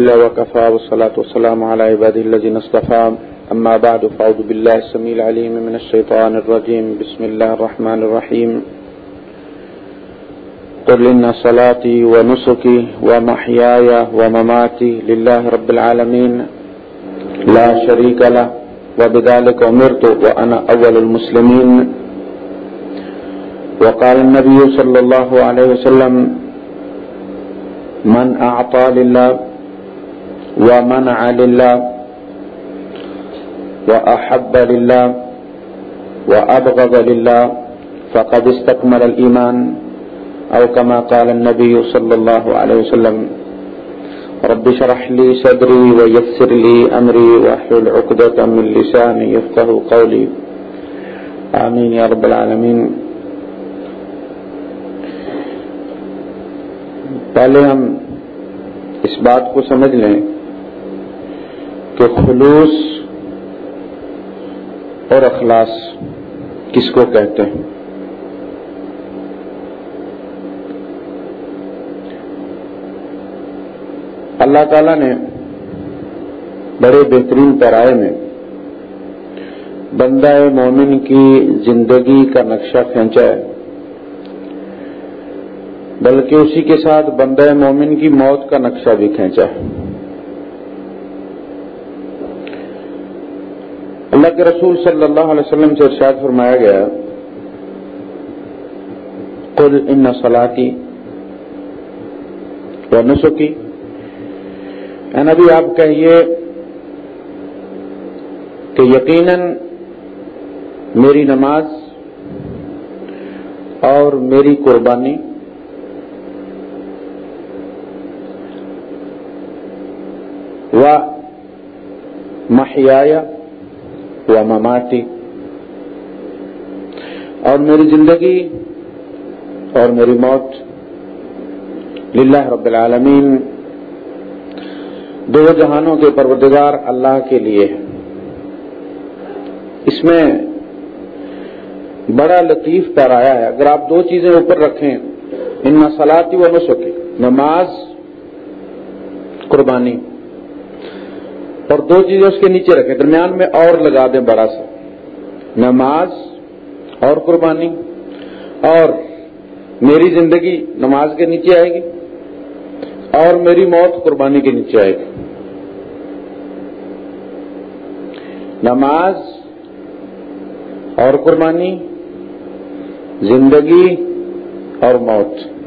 الله وكفى والصلاة والسلام على عباده الذين اصطفى. أما بعد، فأعوذ بالله السميع العليم من الشيطان الرجيم. بسم الله الرحمن الرحيم. قل إن صلاتي ونسكي ومحياي ومماتي لله رب العالمين. لا شريك له، وبذلك أمرت وأنا أول المسلمين. وقال النبي صلى الله عليه وسلم من أعطى لله ومنع لله وأحب لله وأبغض لله فقد استكمل الإيمان أو كما قال النبي صلى الله عليه وسلم رب شرح لي صدري ويسر لي أمري وأحلل عقدة من لساني يفقه قولي. آمين يا رب العالمين. پہلے ہم اس بات کو سمجھ لیں کہ خلوص اور اخلاص کس کو کہتے ہیں؟ اللہ تعالی نے بڑے بہترین پیرائے میں بندہ مومن کی زندگی کا نقشہ کھینچا ہے، بلکہ اسی کے ساتھ بندہ مومن کی موت کا نقشہ بھی کھینچا ہے۔ اللہ کے رسول صلی اللہ علیہ وسلم سے ارشاد فرمایا گیا، قل ان سلاتی و نسخی اے نبی، آپ کہیے کہ یقیناً میری نماز اور میری قربانی و محیا و مماتی اور میری زندگی اور میری موت للہ رب العالمین دو جہانوں کے پروردگار اللہ کے لیے اس میں بڑا لطیف پیرایا ہے۔ اگر آپ دو چیزیں اوپر رکھیں، ان مسلاتی و نسخی نماز، قربانی۔ اور دو چیزیں اس کے نیچے رکھیں۔ درمیان میں اور لگا دیں بڑا سا۔ نماز اور قربانی اور میری زندگی نماز کے نیچے آئے گی اور میری موت قربانی کے نیچے آئے گی۔ نماز اور قربانی، زندگی اور موت۔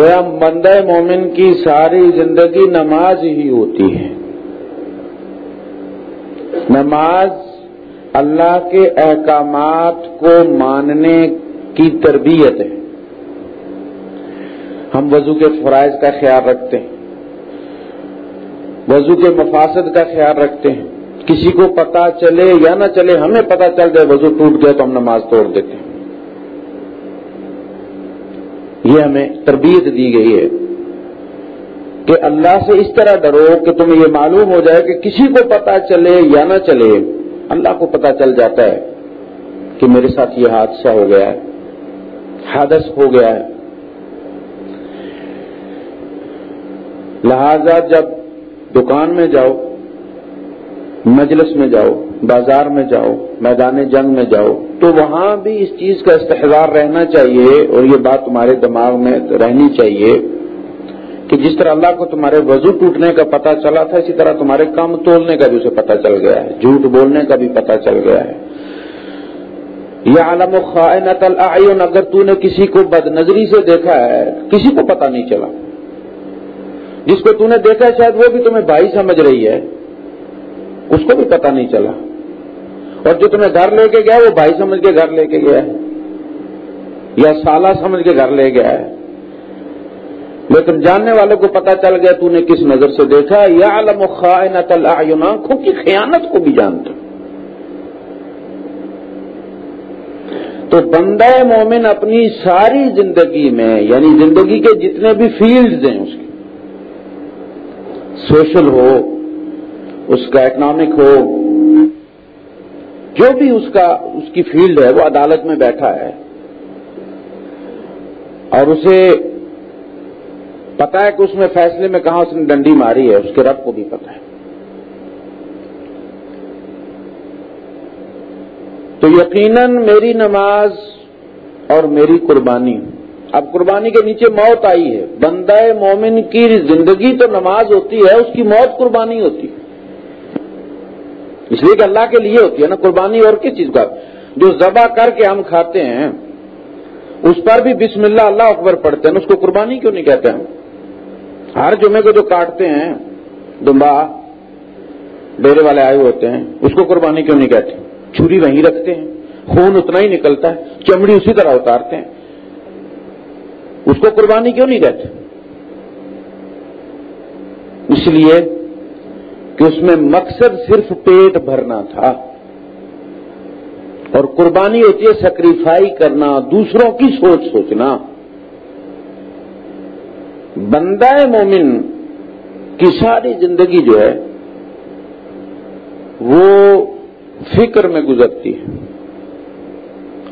گویا بندہ مومن کی ساری زندگی نماز ہی ہوتی ہے۔ نماز اللہ کے احکامات کو ماننے کی تربیت ہے۔ ہم وضو کے فرائض کا خیال رکھتے ہیں۔ وضو کے مفاصد کا خیال رکھتے ہیں۔ کسی کو پتا چلے یا نہ چلے، ہمیں پتا چل جائے وضو ٹوٹ گیا تو ہم نماز توڑ دیتے ہیں۔ یہ ہمیں تربیت دی گئی ہے کہ اللہ سے اس طرح ڈرو کہ تمہیں یہ معلوم ہو جائے کہ کسی کو پتا چلے یا نہ چلے، اللہ کو پتا چل جاتا ہے کہ میرے ساتھ یہ حادثہ ہو گیا ہے، حادث ہو گیا ہے۔ لہذا جب دکان میں جاؤ، مجلس میں جاؤ بازار میں جاؤ، میدان جنگ میں جاؤ۔ تو وہاں بھی اس چیز کا استحصار رہنا چاہیے اور یہ بات تمہارے دماغ میں رہنی چاہیے کہ جس طرح اللہ کو تمہارے وضو ٹوٹنے کا پتہ چلا تھا، اسی طرح تمہارے کام تولنے کا بھی اسے پتہ چل گیا ہے۔ جھوٹ بولنے کا بھی پتہ چل گیا ہے۔ یہ عالم و خائنت العین اگر تو نے کسی کو بد نظری سے دیکھا ہے، کسی کو پتہ نہیں چلا۔ جس کو تو نے دیکھا ہے، شاید وہ بھی تمہیں بھائی سمجھ رہی ہے۔ اس کو بھی پتہ نہیں چلا۔ اور جو تمہیں گھر لے کے گیا وہ بھائی سمجھ کے گھر لے کے گیا ہے، یا سالہ سمجھ کے گھر لے گیا ہے۔ لیکن جاننے والے کو پتا چل گیا، تو نے کس نظر سے دیکھا؟ یا علم خائنت العین آنکھوں کی خیانت کو بھی جانتا تو بندہ مومن اپنی ساری زندگی میں یعنی زندگی کے جتنے بھی فیلڈز ہیں اس کے سوشل ہو، اس کا اکنامک ہو جو بھی اس کا، اس کی فیلڈ ہے، وہ عدالت میں بیٹھا ہے۔ اور اسے پتا ہے کہ اس میں فیصلے میں کہاں اس نے ڈنڈی ماری ہے، اس کے رب کو بھی پتا ہے۔ تو یقیناً میری نماز اور میری قربانی۔ اب قربانی کے نیچے موت آئی ہے۔ بندہ مومن کی زندگی تو نماز ہوتی ہے، اس کی موت قربانی ہوتی ہے۔ اس لیے کہ اللہ کے لیے ہوتی ہے نا، قربانی اور کس چیز کا؟ جو ذبح کر کے ہم کھاتے ہیں، اس پر بھی بسم اللہ اللہ اکبر پڑھتے ہیں، اس کو قربانی کیوں نہیں کہتے ہیں ہر جمعے کو جو کاٹتے ہیں، دمبا ڈیرے والے آئے ہوتے ہیں، اس کو قربانی کیوں نہیں کہتے؟ چھری وہیں رکھتے ہیں، خون اتنا ہی نکلتا ہے، چمڑی اسی طرح اتارتے ہیں۔ اس کو قربانی کیوں نہیں کہتے؟ اس لیے کہ اس میں مقصد صرف پیٹ بھرنا تھا اور قربانی ہوتی ہے سیکریفائی کرنا، دوسروں کی سوچ سوچنا۔ بندہ مومن کی ساری زندگی جو ہے، وہ فکر میں گزرتی ہے۔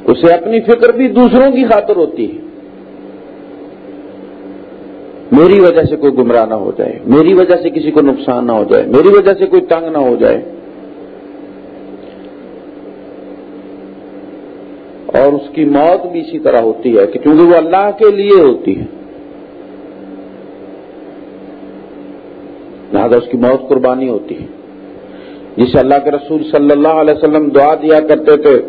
اسے اپنی فکر بھی دوسروں کی خاطر ہوتی ہے۔ میری وجہ سے کوئی گمراہ نہ ہو جائے، میری وجہ سے کسی کو نقصان نہ ہو جائے، میری وجہ سے کوئی تنگ نہ ہو جائے۔ اور اس کی موت بھی اسی طرح ہوتی ہے کہ کیونکہ وہ اللہ کے لیے ہوتی ہے۔ لہٰذا اس کی موت قربانی ہوتی ہے۔ جسے اللہ کے رسول صلی اللہ علیہ وسلم دعا دیا کرتے تھے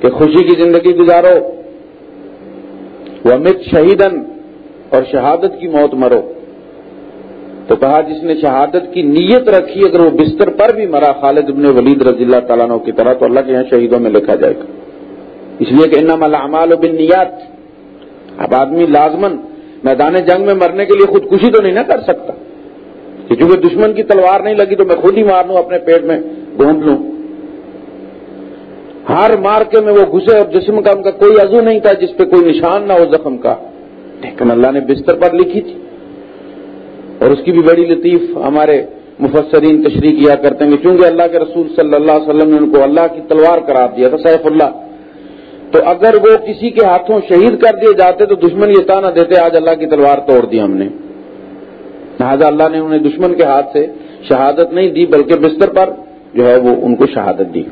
کہ خوشی کی زندگی گزارو۔ وہ امت شہیدن اور شہادت کی موت مرو۔ تو کہا جس نے شہادت کی نیت رکھی اگر وہ بستر پر بھی مرا، خالد ابن ولید رضی اللہ تعالیٰ کی طرح، تو اللہ کے یہاں شہیدوں میں لکھا جائے گا۔ اس لیے کہ انما العمال بن اب آدمی لازمن میدان جنگ میں مرنے کے لیے خودکشی تو نہیں نہ کر سکتا۔ کہ چونکہ دشمن کی تلوار نہیں لگی تو میں خود ہی مار لوں، اپنے پیٹ میں گھونٹ لوں۔ ہر مار کے میں وہ گھسے اور جسم کا ان کا کوئی عزو نہیں تھا جس پہ کوئی نشان نہ ہو، زخم کا۔ لیکن اللہ نے بستر پر لکھی تھی۔ اور اس کی بھی بڑی لطیف ہمارے مفسرین تشریح کیا کرتے ہیں چونکہ اللہ کے رسول صلی اللہ علیہ وسلم نے ان کو اللہ کی تلوار قرار دیا تھا، سیف اللہ، تو اگر وہ کسی کے ہاتھوں شہید کر دیے جاتے تو دشمن یہ تانا دیتے، آج اللہ کی تلوار توڑ دی ہم نے۔ لہٰذا اللہ نے انہیں دشمن کے ہاتھ سے شہادت نہیں دی، بلکہ بستر پر جو ہے وہ ان کو شہادت دی۔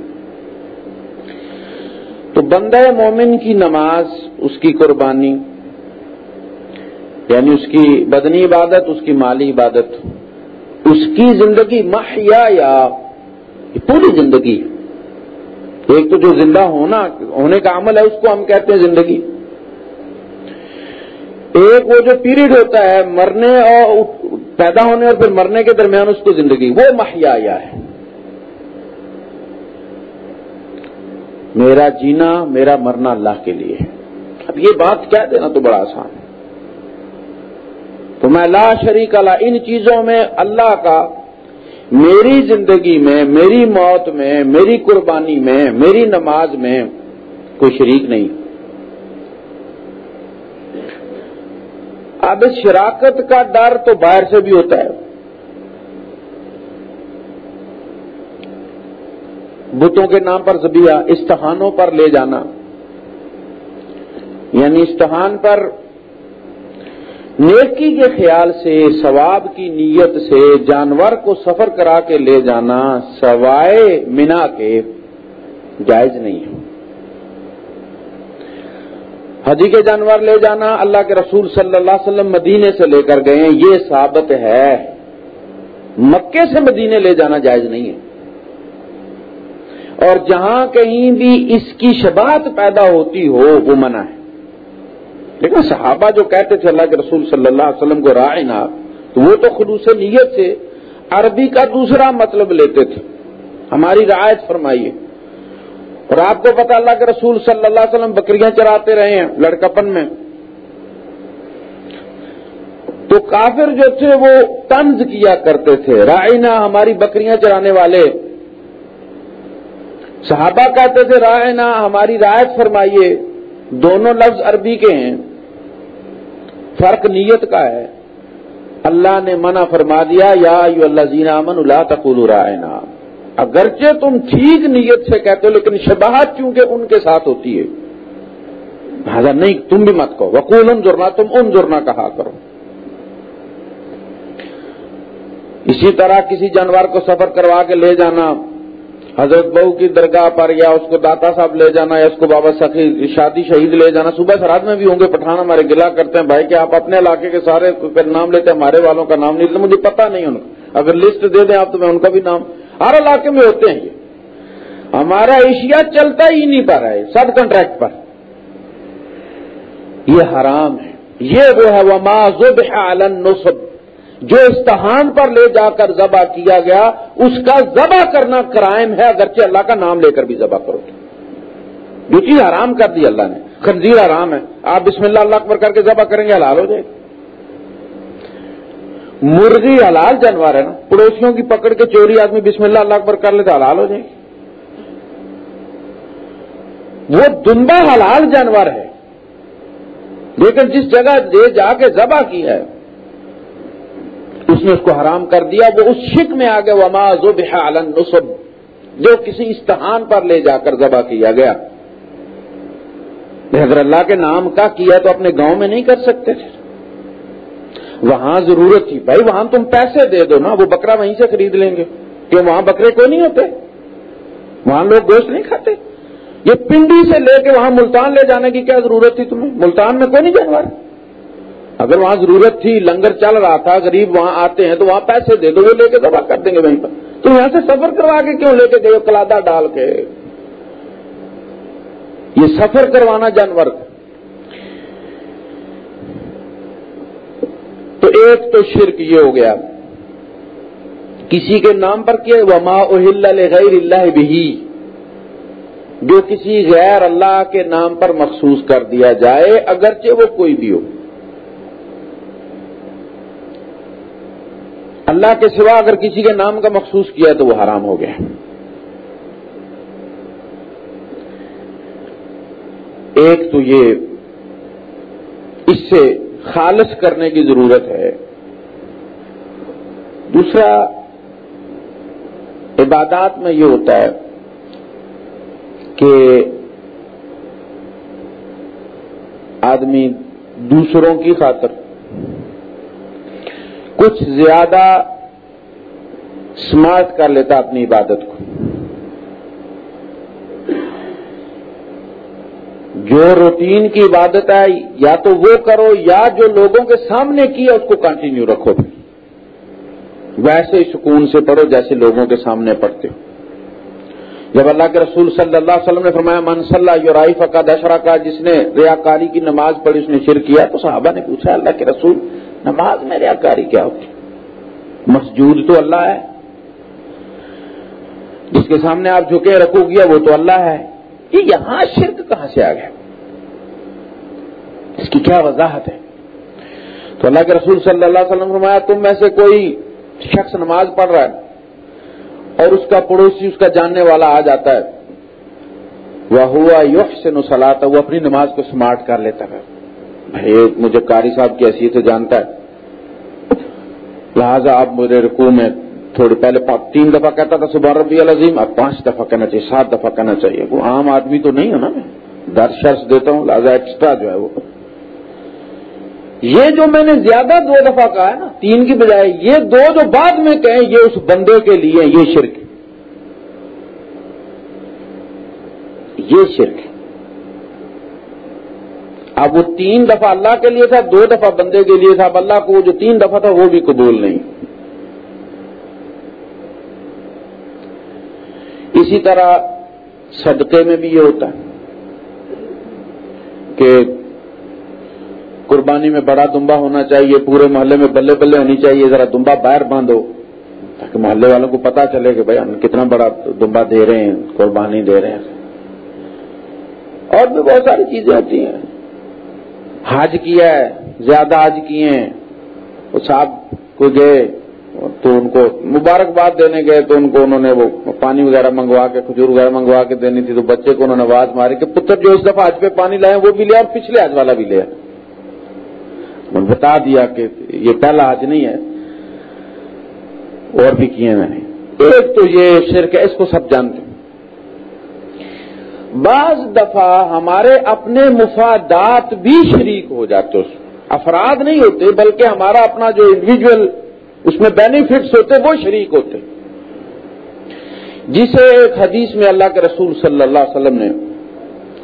تو بندہ مومن کی نماز، اس کی قربانی یعنی اس کی بدنی عبادت، اس کی مالی عبادت، اس کی زندگی محیا یا پوری زندگی۔ ایک تو جو زندہ ہونا، ہونے کا عمل ہے، اس کو ہم کہتے ہیں زندگی۔ ایک وہ جو پیریڈ ہوتا ہے، مرنے اور پیدا ہونے اور پھر مرنے کے درمیان، اس کو زندگی۔ وہ محیا ہے۔ میرا جینا، میرا مرنا اللہ کے لیے اب یہ بات کیا دینا تو بڑا آسان ہے۔ تو میں لا شریک اللہ ان چیزوں میں اللہ کا، میری زندگی میں، میری موت میں، میری قربانی میں، میری نماز میں کوئی شریک نہیں۔ اب اس شراکت کا ڈر تو باہر سے بھی ہوتا ہے۔ بتوں کے نام پر زبیا استحانوں پر لے جانا۔ یعنی استحان پر نیکی کے خیال سے، ثواب کی نیت سے جانور کو سفر کرا کے لے جانا سوائے مینا کے جائز نہیں ہے۔ حجی کے جانور لے جانا، اللہ کے رسول صلی اللہ علیہ وسلم مدینے سے لے کر گئے، یہ ثابت ہے۔ مکے سے مدینے لے جانا جائز نہیں ہے۔ اور جہاں کہیں بھی اس کی شباہت پیدا ہوتی ہو، وہ منع ہے۔ لیکن صحابہ جو کہتے تھے اللہ کے رسول صلی اللہ علیہ وسلم کو رائے نہ، تو وہ تو خلوص نیت سے عربی کا دوسرا مطلب لیتے تھے۔ ہماری رعایت فرمائیے۔ اور آپ کو پتا اللہ کے رسول صلی اللہ علیہ وسلم بکریاں چراتے رہے ہیں لڑکپن میں۔ تو کافر جو تھے وہ طنز کیا کرتے تھے۔ رائنا ہماری بکریاں چرانے والے۔ صحابہ کہتے تھے رائنا ہماری رعایت فرمائیے۔ دونوں لفظ عربی کے ہیں۔ فرق نیت کا ہے۔ اللہ نے منع فرما دیا، یا یو اللہ زینا امن اللہ تقول رائنا۔ اگرچہ تم ٹھیک نیت سے کہتے ہو، لیکن شباہت چونکہ ان کے ساتھ ہوتی ہے۔ لہٰذا نہیں، تم بھی مت کہو۔ وکول ان جرنا تم ان جرنا کہا کرو۔ اسی طرح کسی جانور کو سفر کروا کے لے جانا۔ حضرت بہو کی درگاہ پر یا اس کو داتا صاحب لے جانا یا اس کو بابا سخی شادی شہید لے جانا، صبح سرحد میں بھی ہوں گے، پٹھان ہمارے گلا کرتے ہیں۔ بھائی کہ آپ اپنے علاقے کے سارے نام لیتے ہیں، ہمارے والوں کا نام نہیں لیتے، مجھے پتا نہیں ان کا۔ اگر لسٹ دے دیں آپ تو میں ان کا بھی نام۔ ہر علاقے میں ہوتے ہیں یہ۔ ہمارا ایشیا چلتا ہی نہیں پا رہا ہے، سب کنٹریکٹ پر۔ یہ حرام ہے۔ یہ وہ ہے وہ معذب نصب جو استحان پر لے جا کر ذبح کیا گیا، اس کا ذبح کرنا کرائم ہے، اگرچہ اللہ کا نام لے کر بھی ذبح کرو جو چیز حرام کر دی اللہ نے، خنزیر حرام ہے۔ آپ بسم اللہ اللہ اکبر کر کے ذبح کریں گے، حلال ہو جائے مرغی حلال جانور ہے نا، پڑوسیوں کی پکڑ کے چوری آدمی بسم اللہ اللہ اکبر کر لے تو حلال ہو جائے وہ دنبا حلال جانور ہے، لیکن جس جگہ لے جا کے ذبح کی ہے اس نے اس کو حرام کر دیا وہ اس شک میں آ گیا، وما ذبح علی نصب جو کسی استحان پر لے جا کر ذبح کیا گیا۔ اگر اللہ کے نام کا کیا تو اپنے گاؤں میں نہیں کر سکتے تھے۔ وہاں ضرورت تھی۔ بھائی، وہاں تم پیسے دے دو نا، وہ بکرا وہیں سے خرید لیں گے۔ کہ وہاں بکرے کو نہیں ہوتے۔ وہاں لوگ گوشت نہیں کھاتے۔ یہ پنڈی سے لے کے وہاں ملتان لے جانے کی کیا ضرورت تھی تمہیں؟ ملتان میں کوئی نہیں جانور۔ اگر وہاں ضرورت تھی، لنگر چل رہا تھا، غریب وہاں آتے ہیں تو وہاں پیسے دے دو، وہ لے کے دبا کر دیں گے وہیں پر۔ تو یہاں سے سفر کروا کے کیوں لے کے گئے کلادہ ڈال کے۔ یہ سفر کروانا جانور۔ تو ایک تو شرک یہ ہو گیا۔ کسی کے نام پر کیا وما اہل غیر اللہ بھی جو کسی غیر اللہ کے نام پر مخصوص کر دیا جائے، اگرچہ وہ کوئی بھی ہو۔ اللہ کے سوا اگر کسی کے نام کا مخصوص کیا تو وہ حرام ہو گیا۔ ایک تو یہ اس سے خالص کرنے کی ضرورت ہے۔ دوسرا، عبادات میں یہ ہوتا ہے کہ آدمی دوسروں کی خاطر کچھ زیادہ سمارٹ کر لیتا اپنی عبادت کو۔ جو روٹین کی عبادت ہے، یا تو وہ کرو، یا جو لوگوں کے سامنے کی ہے، اس کو کنٹینیو رکھو ویسے ہی سکون سے پڑھو، جیسے لوگوں کے سامنے پڑھتے ہو۔ جب اللہ کے رسول صلی اللہ علیہ وسلم نے فرمایا، من صلی یورائی فقا دشرا کا جس نے ریاکاری کی نماز پڑھی، اس نے شر کیا، تو صحابہ نے پوچھا، اللہ کے رسول نماز میں ریاکاری کیا ہوتی؟ مسجود تو اللہ ہے۔ جس کے سامنے آپ جھکے رکھو گیا، وہ تو اللہ ہے۔ یہ یہاں شرک کہاں سے آ گیا؟ اس کی کیا وضاحت ہے؟ تو اللہ کے رسول صلی اللہ علیہ وسلم فرمایا، تم میں سے کوئی شخص نماز پڑھ رہا ہے اور اس کا پڑوسی، اس کا جاننے والا آ جاتا ہے، وہ ہوا یوش سے نسلاتا وہ اپنی نماز کو سمارٹ کر لیتا ہے۔ بھائی، مجھے قاری صاحب کی حیثیت جانتا ہے۔ لہذا آپ میرے رکوع میں تھوڑی پہلے تین دفعہ کہتا تھا صبح ربی العظیم، اب پانچ دفعہ کہنا چاہیے، سات دفعہ کہنا چاہیے۔ وہ عام آدمی تو نہیں ہے نا میں۔ در شرس دیتا ہوں، لہٰذا ایکسٹرا جو ہے وہ۔ یہ جو میں نے زیادہ دو دفعہ کہا ہے نا، تین کی بجائے، یہ دو جو بعد میں کہیں، یہ اس بندے کے لیے، یہ شرک یہ شرک ہے۔ اب وہ تین دفعہ اللہ کے لیے تھا، دو دفعہ بندے کے لیے تھا۔ اب اللہ کو جو تین دفعہ تھا، وہ بھی قبول نہیں۔ اسی طرح صدقے میں بھی یہ ہوتا ہے کہ قربانی میں بڑا دمبا ہونا چاہیے، پورے محلے میں بلے بلے ہونی چاہیے، ذرا دمبا باہر باندھو تاکہ محلے والوں کو پتا چلے کہ بھائی ہم کتنا بڑا دمبا دے رہے ہیں، قربانی دے رہے ہیں۔ اور بھی بہت ساری چیزیں ہوتی ہیں۔ حج کیا ہے، زیادہ حج کیے ہیں۔ وہ صاحب کو گئے، تو ان کو مبارکباد دینے گئے، تو ان کو انہوں نے وہ پانی وغیرہ منگوا کے، کھجور وغیرہ منگوا کے دینی تھی، تو بچے کو انہوں نے آواز ماری کہ پتر جو اس دفعہ حج پہ پانی لائے وہ بھی لیا اور پچھلے حج والا بھی لیا بتا دیا کہ یہ پہلا حج نہیں ہے، اور بھی کیے میں نے۔ ایک تو یہ شرک ہے، اس کو سب جانتے بعض دفعہ ہمارے اپنے مفادات بھی شریک ہو جاتے اس افراد نہیں ہوتے، بلکہ ہمارا اپنا جو انڈیویجل اس میں بینیفٹس ہوتے، وہ شریک ہوتے۔ جسے ایک حدیث میں اللہ کے رسول صلی اللہ علیہ وسلم نے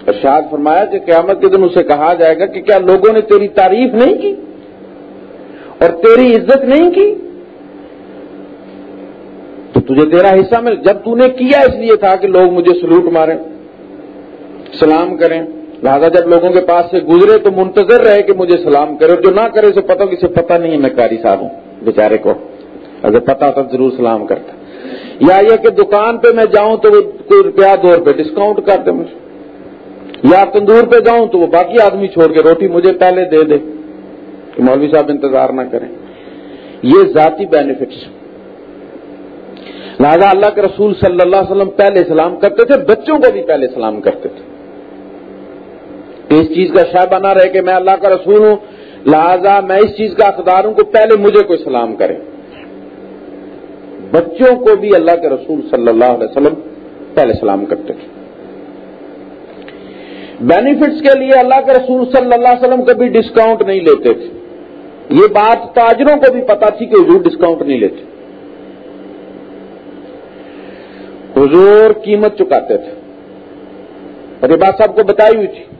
ارشاد فرمایا کہ قیامت کے دن اسے کہا جائے گا کہ کیا لوگوں نے تیری تعریف نہیں کی؟ اور تیری عزت نہیں کی؟ تو تجھے تیرا حصہ مل۔ جب تو نے کیا اس لیے تھا کہ لوگ مجھے سلوٹ ماریں۔ سلام کریں۔ لہٰذا جب لوگوں کے پاس سے گزرے تو منتظر رہے کہ مجھے سلام کرے جو نہ کرے اسے پتا کسی پتہ نہیں ہے میں کاری صاحب ہوں، بیچارے کو۔ اگر پتا تھا ضرور سلام کرتا۔ یا یہ کہ دکان پہ میں جاؤں تو وہ کوئی روپیہ دو روپے ڈسکاؤنٹ کر دے مجھے۔ یا تندور پہ جاؤں تو وہ باقی آدمی چھوڑ کے روٹی مجھے پہلے دے دے۔ کہ مولوی صاحب انتظار نہ کریں۔ یہ ذاتی بینیفٹس لہٰذا اللہ کے رسول صلی اللہ علیہ وسلم پہلے سلام کرتے تھے، بچوں کو بھی پہلے سلام کرتے تھے۔ اس چیز کا شاید بنا رہے کہ میں اللہ کا رسول ہوں، لہذا میں اس چیز کا اقدار ہوں کہ پہلے مجھے کوئی سلام کرے۔ بچوں کو بھی اللہ کے رسول صلی اللہ علیہ وسلم پہلے سلام کرتے تھے۔ بینیفٹس کے لیے اللہ کے رسول صلی اللہ علیہ وسلم کبھی ڈسکاؤنٹ نہیں لیتے تھے۔ یہ بات تاجروں کو بھی پتا تھی کہ حضور ڈسکاؤنٹ نہیں لیتے۔ حضور قیمت چکاتے تھے۔ اور یہ بات سب کو بتائی ہوئی تھی۔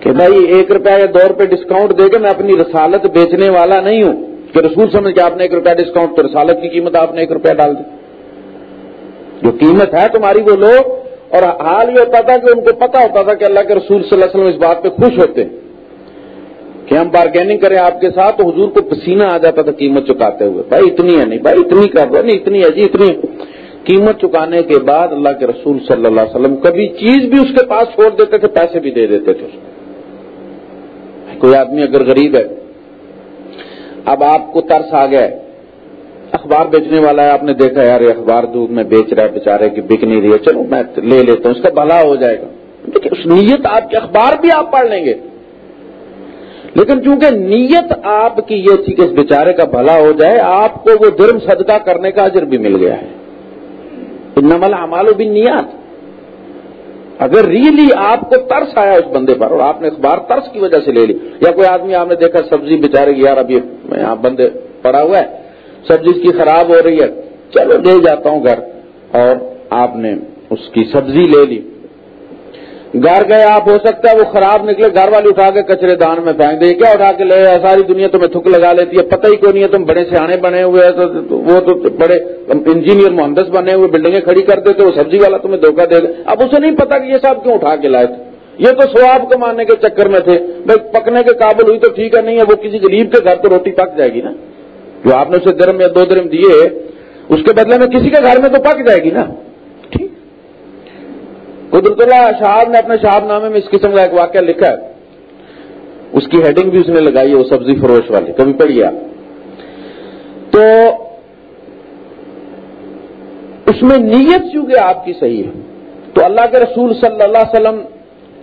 کہ بھائی ایک روپیہ یا دو روپے ڈسکاؤنٹ دے کے میں اپنی رسالت بیچنے والا نہیں ہوں۔ کہ رسول سمجھ کے آپ نے ایک روپیہ ڈسکاؤنٹ تو رسالت کی قیمت آپ نے ایک روپیہ ڈال دی۔ جو قیمت ہے تمہاری وہ لوگ اور حال یہ ہوتا تھا کہ ان کو پتا ہوتا تھا کہ اللہ کے رسول صلی اللہ علیہ وسلم اس بات پہ خوش ہوتے ہیں کہ ہم بارگیننگ کریں آپ کے ساتھ تو حضور کو پسینہ آ جاتا تھا قیمت چکاتے ہوئے۔ بھائی اتنی ہے نہیں، بھائی اتنی کر دو نہیں، اتنی ہے جی اتنی۔ قیمت چکانے کے بعد اللہ کے رسول صلی اللہ علیہ وسلم کبھی چیز بھی اس کے پاس چھوڑ دیتے تھے، پیسے بھی دے دیتے تھے۔ اس کو کوئی آدمی اگر غریب ہے، اب آپ کو ترس آ گیا اخبار بیچنے والا ہے، آپ نے دیکھا یار، یہ اخبار دودھ میں بیچ رہا ہے بےچارے کی بک نہیں رہی ہے، چلو میں لے لیتا ہوں، اس کا بھلا ہو جائے گا۔ دیکھیے اس نیت آپ کے اخبار بھی آپ پڑھ لیں گے۔ لیکن چونکہ نیت آپ کی یہ تھی کہ اس بیچارے کا بھلا ہو جائے، آپ کو وہ درم صدقہ کرنے کا اجر بھی مل گیا ہے۔ نمل امال و بن نیات اگر ریلی آپ کو ترس آیا اس بندے پر اور آپ نے اخبار ترس کی وجہ سے لے لی، یا کوئی آدمی آپ نے دیکھا سبزی بےچارے کی، یار اب یہ یہاں بندے پڑا ہوا ہے، سبزی اس کی خراب ہو رہی ہے، چلو لے جاتا ہوں گھر اور آپ نے اس کی سبزی لے لی۔ گھر گئے، آپ ہو سکتا ہے وہ خراب نکلے، گھر والی اٹھا کے کچرے دان میں پھینک دے، کیا اٹھا کے لے ساری دنیا تمہیں تھک لگا لیتی ہے، پتہ ہی کوئی نہیں ہے، تم بڑے سیانے بنے ہوئے تو وہ تو بڑے انجینئر، مہندس بنے ہوئے، بلڈنگیں کھڑی کر دیتے، وہ سبزی والا تمہیں دھوکہ دے گا اب اسے نہیں پتا کہ یہ سب کیوں اٹھا کے لائے تھے۔ یہ تو سواب کمانے کے چکر میں تھے۔ بھائی، پکنے کے قابل ہوئی تو ٹھیک ہے، نہیں ہے، وہ کسی غریب کے گھر تو روٹی پک جائے گی نا۔ جو آپ نے اسے درم یا دو درم دیے، اس کے بدلے میں کسی کے گھر میں تو پک جائے گی نا۔ قدرت اللہ شہاب نے اپنے شہاب نامے میں اس قسم کا ایک واقعہ لکھا ہے۔ اس کی ہیڈنگ بھی اس نے لگائی ہے، وہ سبزی فروش والی، کبھی پڑھیے تو اس میں نیت چونکہ آپ کی صحیح ہے، تو اللہ کے رسول صلی اللہ علیہ وسلم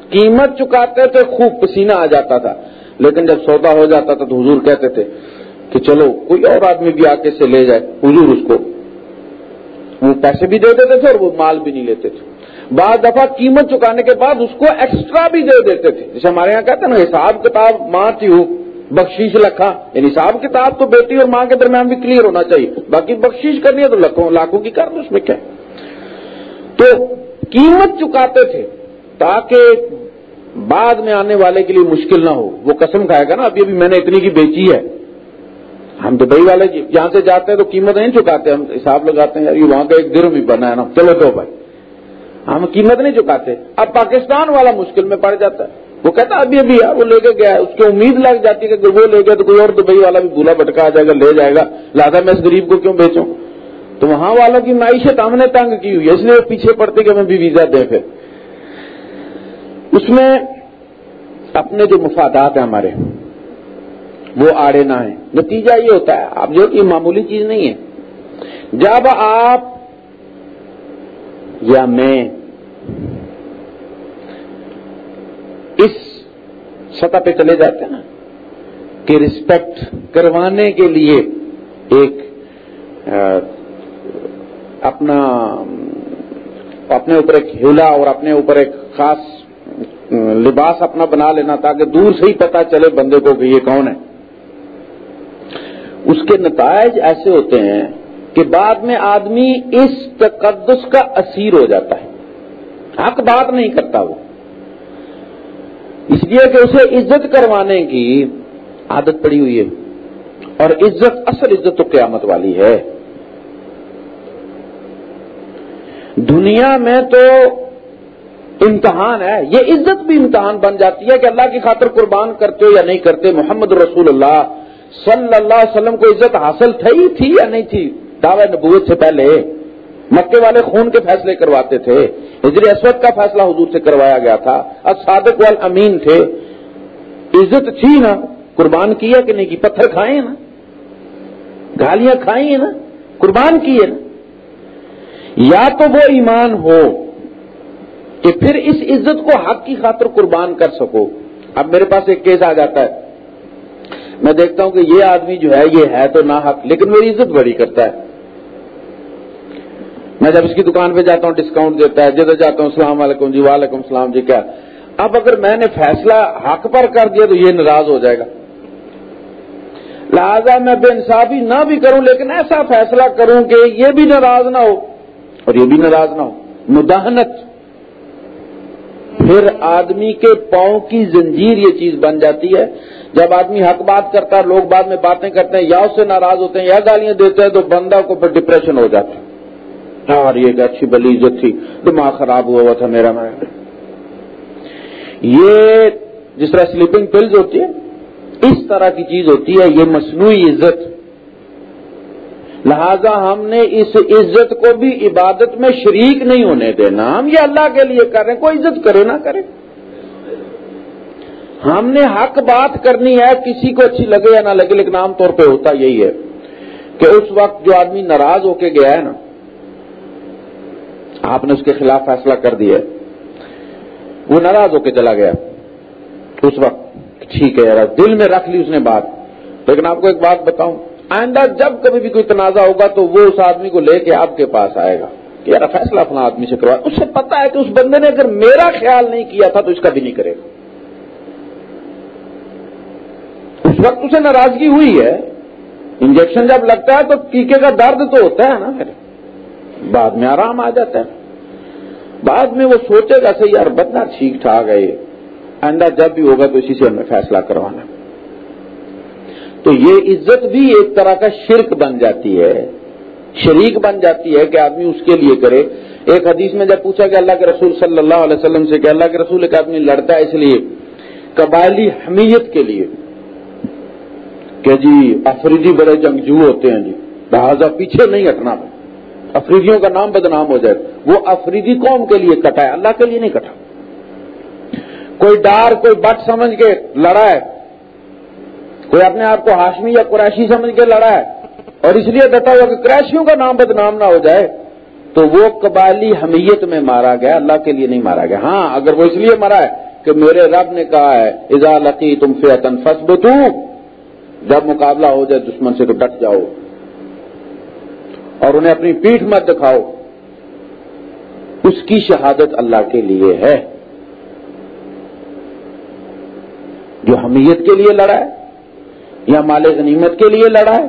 قیمت چکاتے تھے، خوب پسینہ آ جاتا تھا۔ لیکن جب سودا ہو جاتا تھا تو حضور کہتے تھے کہ چلو، کوئی اور آدمی بھی آ کے سے لے جائے، حضور اس کو وہ پیسے بھی دے دیتے تھے اور وہ مال بھی نہیں لیتے تھے۔ بعض دفعہ قیمت چکانے کے بعد اس کو ایکسٹرا بھی دے دیتے تھے۔ جیسے ہمارے یہاں کہتے ہیں نا، حساب کتاب ماں تھی ہو بخشیش لکھا۔ یعنی حساب کتاب تو بیٹی اور ماں کے درمیان بھی کلیئر ہونا چاہیے۔ باقی بخشیش کرنی ہے تو لکھوں، لاکھوں کی کر دو اس میں کیا۔ تو قیمت چکاتے تھے تاکہ بعد میں آنے والے کے لیے مشکل نہ ہو۔ وہ قسم کھائے گا نا، ابھی ابھی میں نے اتنی کی بیچی ہے۔ ہم تو بھائی والے جی، یہاں سے جاتے ہیں تو قیمت نہیں چکاتے، ہم حساب لگاتے ہیں، یار یہ وہاں کا ایک درم بھی بنا ہے نا۔ چلو دو بھائی۔ ہم قیمت نہیں چکاتے۔ اب پاکستان والا مشکل میں پڑ جاتا ہے۔ وہ کہتا ابھی ابھی وہ لے کے گیا اس کی امید لگ جاتی ہے کہ وہ لے گیا تو کوئی اور دبئی والا بھی بھولا بٹکا آ جائے گا، لے جائے گا۔ لہٰذا میں اس غریب کو کیوں بیچوں تو وہاں والوں کی معیشت ہم نے تنگ کی ہوئی ہے، اس لیے پیچھے پڑتے کہ ہمیں بھی ویزا دیں پھر۔ اس میں اپنے جو مفادات ہیں ہمارے، وہ آڑے نہ ہیں۔ نتیجہ یہ ہوتا ہے، اب جو کہ معمولی چیز نہیں ہے۔ جب آپ یا میں اس سطح پہ چلے جاتے ہیں نا، کہ رسپیکٹ کروانے کے لیے ایک اپنا، اپنے اوپر ایک ہیلا اور اپنے اوپر ایک خاص لباس اپنا بنا لینا تاکہ دور سے ہی پتا چلے بندے کو کہ یہ کون ہے۔ اس کے نتائج ایسے ہوتے ہیں کہ بعد میں آدمی اس تقدس کا اسیر ہو جاتا ہے۔ حق بات نہیں کرتا وہ۔ اس لیے کہ اسے عزت کروانے کی عادت پڑی ہوئی ہے۔ اور عزت، اصل عزت تو قیامت والی ہے۔ دنیا میں تو امتحان ہے۔ یہ عزت بھی امتحان بن جاتی ہے کہ اللہ کی خاطر قربان کرتے ہو یا نہیں کرتے، محمد رسول اللہ صلی اللہ علیہ وسلم کو عزت حاصل تھی تھی یا نہیں تھی؟ دعوی نبوت سے پہلے۔ مکے والے خون کے فیصلے کرواتے تھے۔ ہجر اسود کا فیصلہ حضور سے کروایا گیا تھا۔ اب صادق وال امین تھے۔ عزت تھی نا؟ قربان کیا کہ نہیں کی؟ پتھر کھائے ہیں نا؟ گالیاں کھائی ہیں نا؟ قربان کیے نا؟ یا تو وہ ایمان ہو کہ پھر اس عزت کو حق کی خاطر قربان کر سکو۔ اب میرے پاس ایک کیس آ جاتا ہے۔ میں دیکھتا ہوں کہ یہ آدمی جو ہے، یہ ہے تو نہ حق لیکن میری عزت بڑی کرتا ہے۔ میں جب اس کی دکان پہ جاتا ہوں ڈسکاؤنٹ دیتا ہے، جدھر جاتا ہوں، السلام علیکم جی وعلیکم السلام جی کیا؟ اب اگر میں نے فیصلہ حق پر کر دیا تو یہ ناراض ہو جائے گا۔ لہذا میں بے انصافی نہ بھی کروں، لیکن ایسا فیصلہ کروں کہ یہ بھی ناراض نہ ہو اور یہ بھی ناراض نہ ہو۔ مداحنت۔ پھر آدمی کے پاؤں کی زنجیر یہ چیز بن جاتی ہے۔ جب آدمی حق بات کرتا ہے، لوگ بعد میں باتیں کرتے ہیں، یا اس سے ناراض ہوتے ہیں، یا گالیاں دیتے ہیں، تو بندہ کو پھر ڈپریشن ہو جاتا ہے۔ اور یہ ایک اچھی بلی عزت تھی، دماغ خراب ہوا ہوا تھا میرا۔ میں یہ جس طرح سلیپنگ پلز ہوتی ہے اس طرح کی چیز ہوتی ہے، یہ مصنوعی عزت۔ لہذا ہم نے اس عزت کو بھی عبادت میں شریک نہیں ہونے دینا۔ ہم یہ اللہ کے لیے کر رہے ہیں، کوئی عزت کرے نہ کرے۔ ہم نے حق بات کرنی ہے، کسی کو اچھی لگے یا نہ لگے، لیکن عام طور پہ ہوتا یہی ہے کہ اس وقت جو آدمی ناراض ہو کے گیا ہے نا آپ نے اس کے خلاف فیصلہ کر دیا وہ ناراض ہو کے چلا گیا۔ اس وقت ٹھیک ہے، یار، دل میں رکھ لی اس نے بات۔ لیکن آپ کو ایک بات بتاؤں، آئندہ جب کبھی بھی کوئی تنازع ہوگا تو وہ اس آدمی کو لے کے آپ کے پاس آئے گا۔ کہ یار، فیصلہ اپنا آدمی سے کروا۔ اس سے پتا ہے کہ اس بندے نے اگر میرا خیال نہیں کیا تھا تو اس کا بھی نہیں کرے گا۔ اس وقت اسے ناراضگی ہوئی ہے۔ انجیکشن جب لگتا ہے تو ٹیکے کا درد تو ہوتا ہے نا میرے بعد میں آرام آ جاتا ہے۔ بعد میں وہ سوچے گا، صحیح یار بدنا ٹھیک ٹھاک ہے آئندہ جب بھی ہوگا تو اسی سے ہمیں فیصلہ کروانا۔ تو یہ عزت بھی ایک طرح کا شرک بن جاتی ہے۔ شریک بن جاتی ہے کہ آدمی اس کے لیے کرے۔ ایک حدیث میں جب پوچھا کہ اللہ کے رسول صلی اللہ علیہ وسلم سے کہ اللہ کے رسول ایک آدمی لڑتا ہے اس لیے قبائلی حمیت کے لیے۔ کہ جی افریدی بڑے جنگجو ہوتے ہیں جی لہٰذا پیچھے نہیں ہٹنا۔ پڑتا افریدیوں کا نام بدنام ہو جائے وہ افریدی قوم کے لیے کٹا ہے، اللہ کے لیے نہیں کٹا۔ کوئی ڈار، کوئی بٹ سمجھ کے لڑا ہے۔ کوئی اپنے آپ کو ہاشمی یا قریشی سمجھ کے لڑا ہے۔ اور اس لیے ڈٹا ہوا کہ قریشیوں کا نام بدنام نہ ہو جائے، تو وہ قبائلی حمیت میں مارا گیا، اللہ کے لیے نہیں مارا گیا۔ ہاں اگر وہ اس لیے مرا ہے کہ میرے رب نے کہا ہے ازا لقی تم فیتن فسب جب مقابلہ ہو جائے دشمن سے تو ڈٹ جاؤ۔ اور انہیں اپنی پیٹھ مت دکھاؤ۔ اس کی شہادت اللہ کے لیے ہے۔ جو حمیت کے لیے لڑا ہے، یا مال غنیمت کے لیے لڑا ہے۔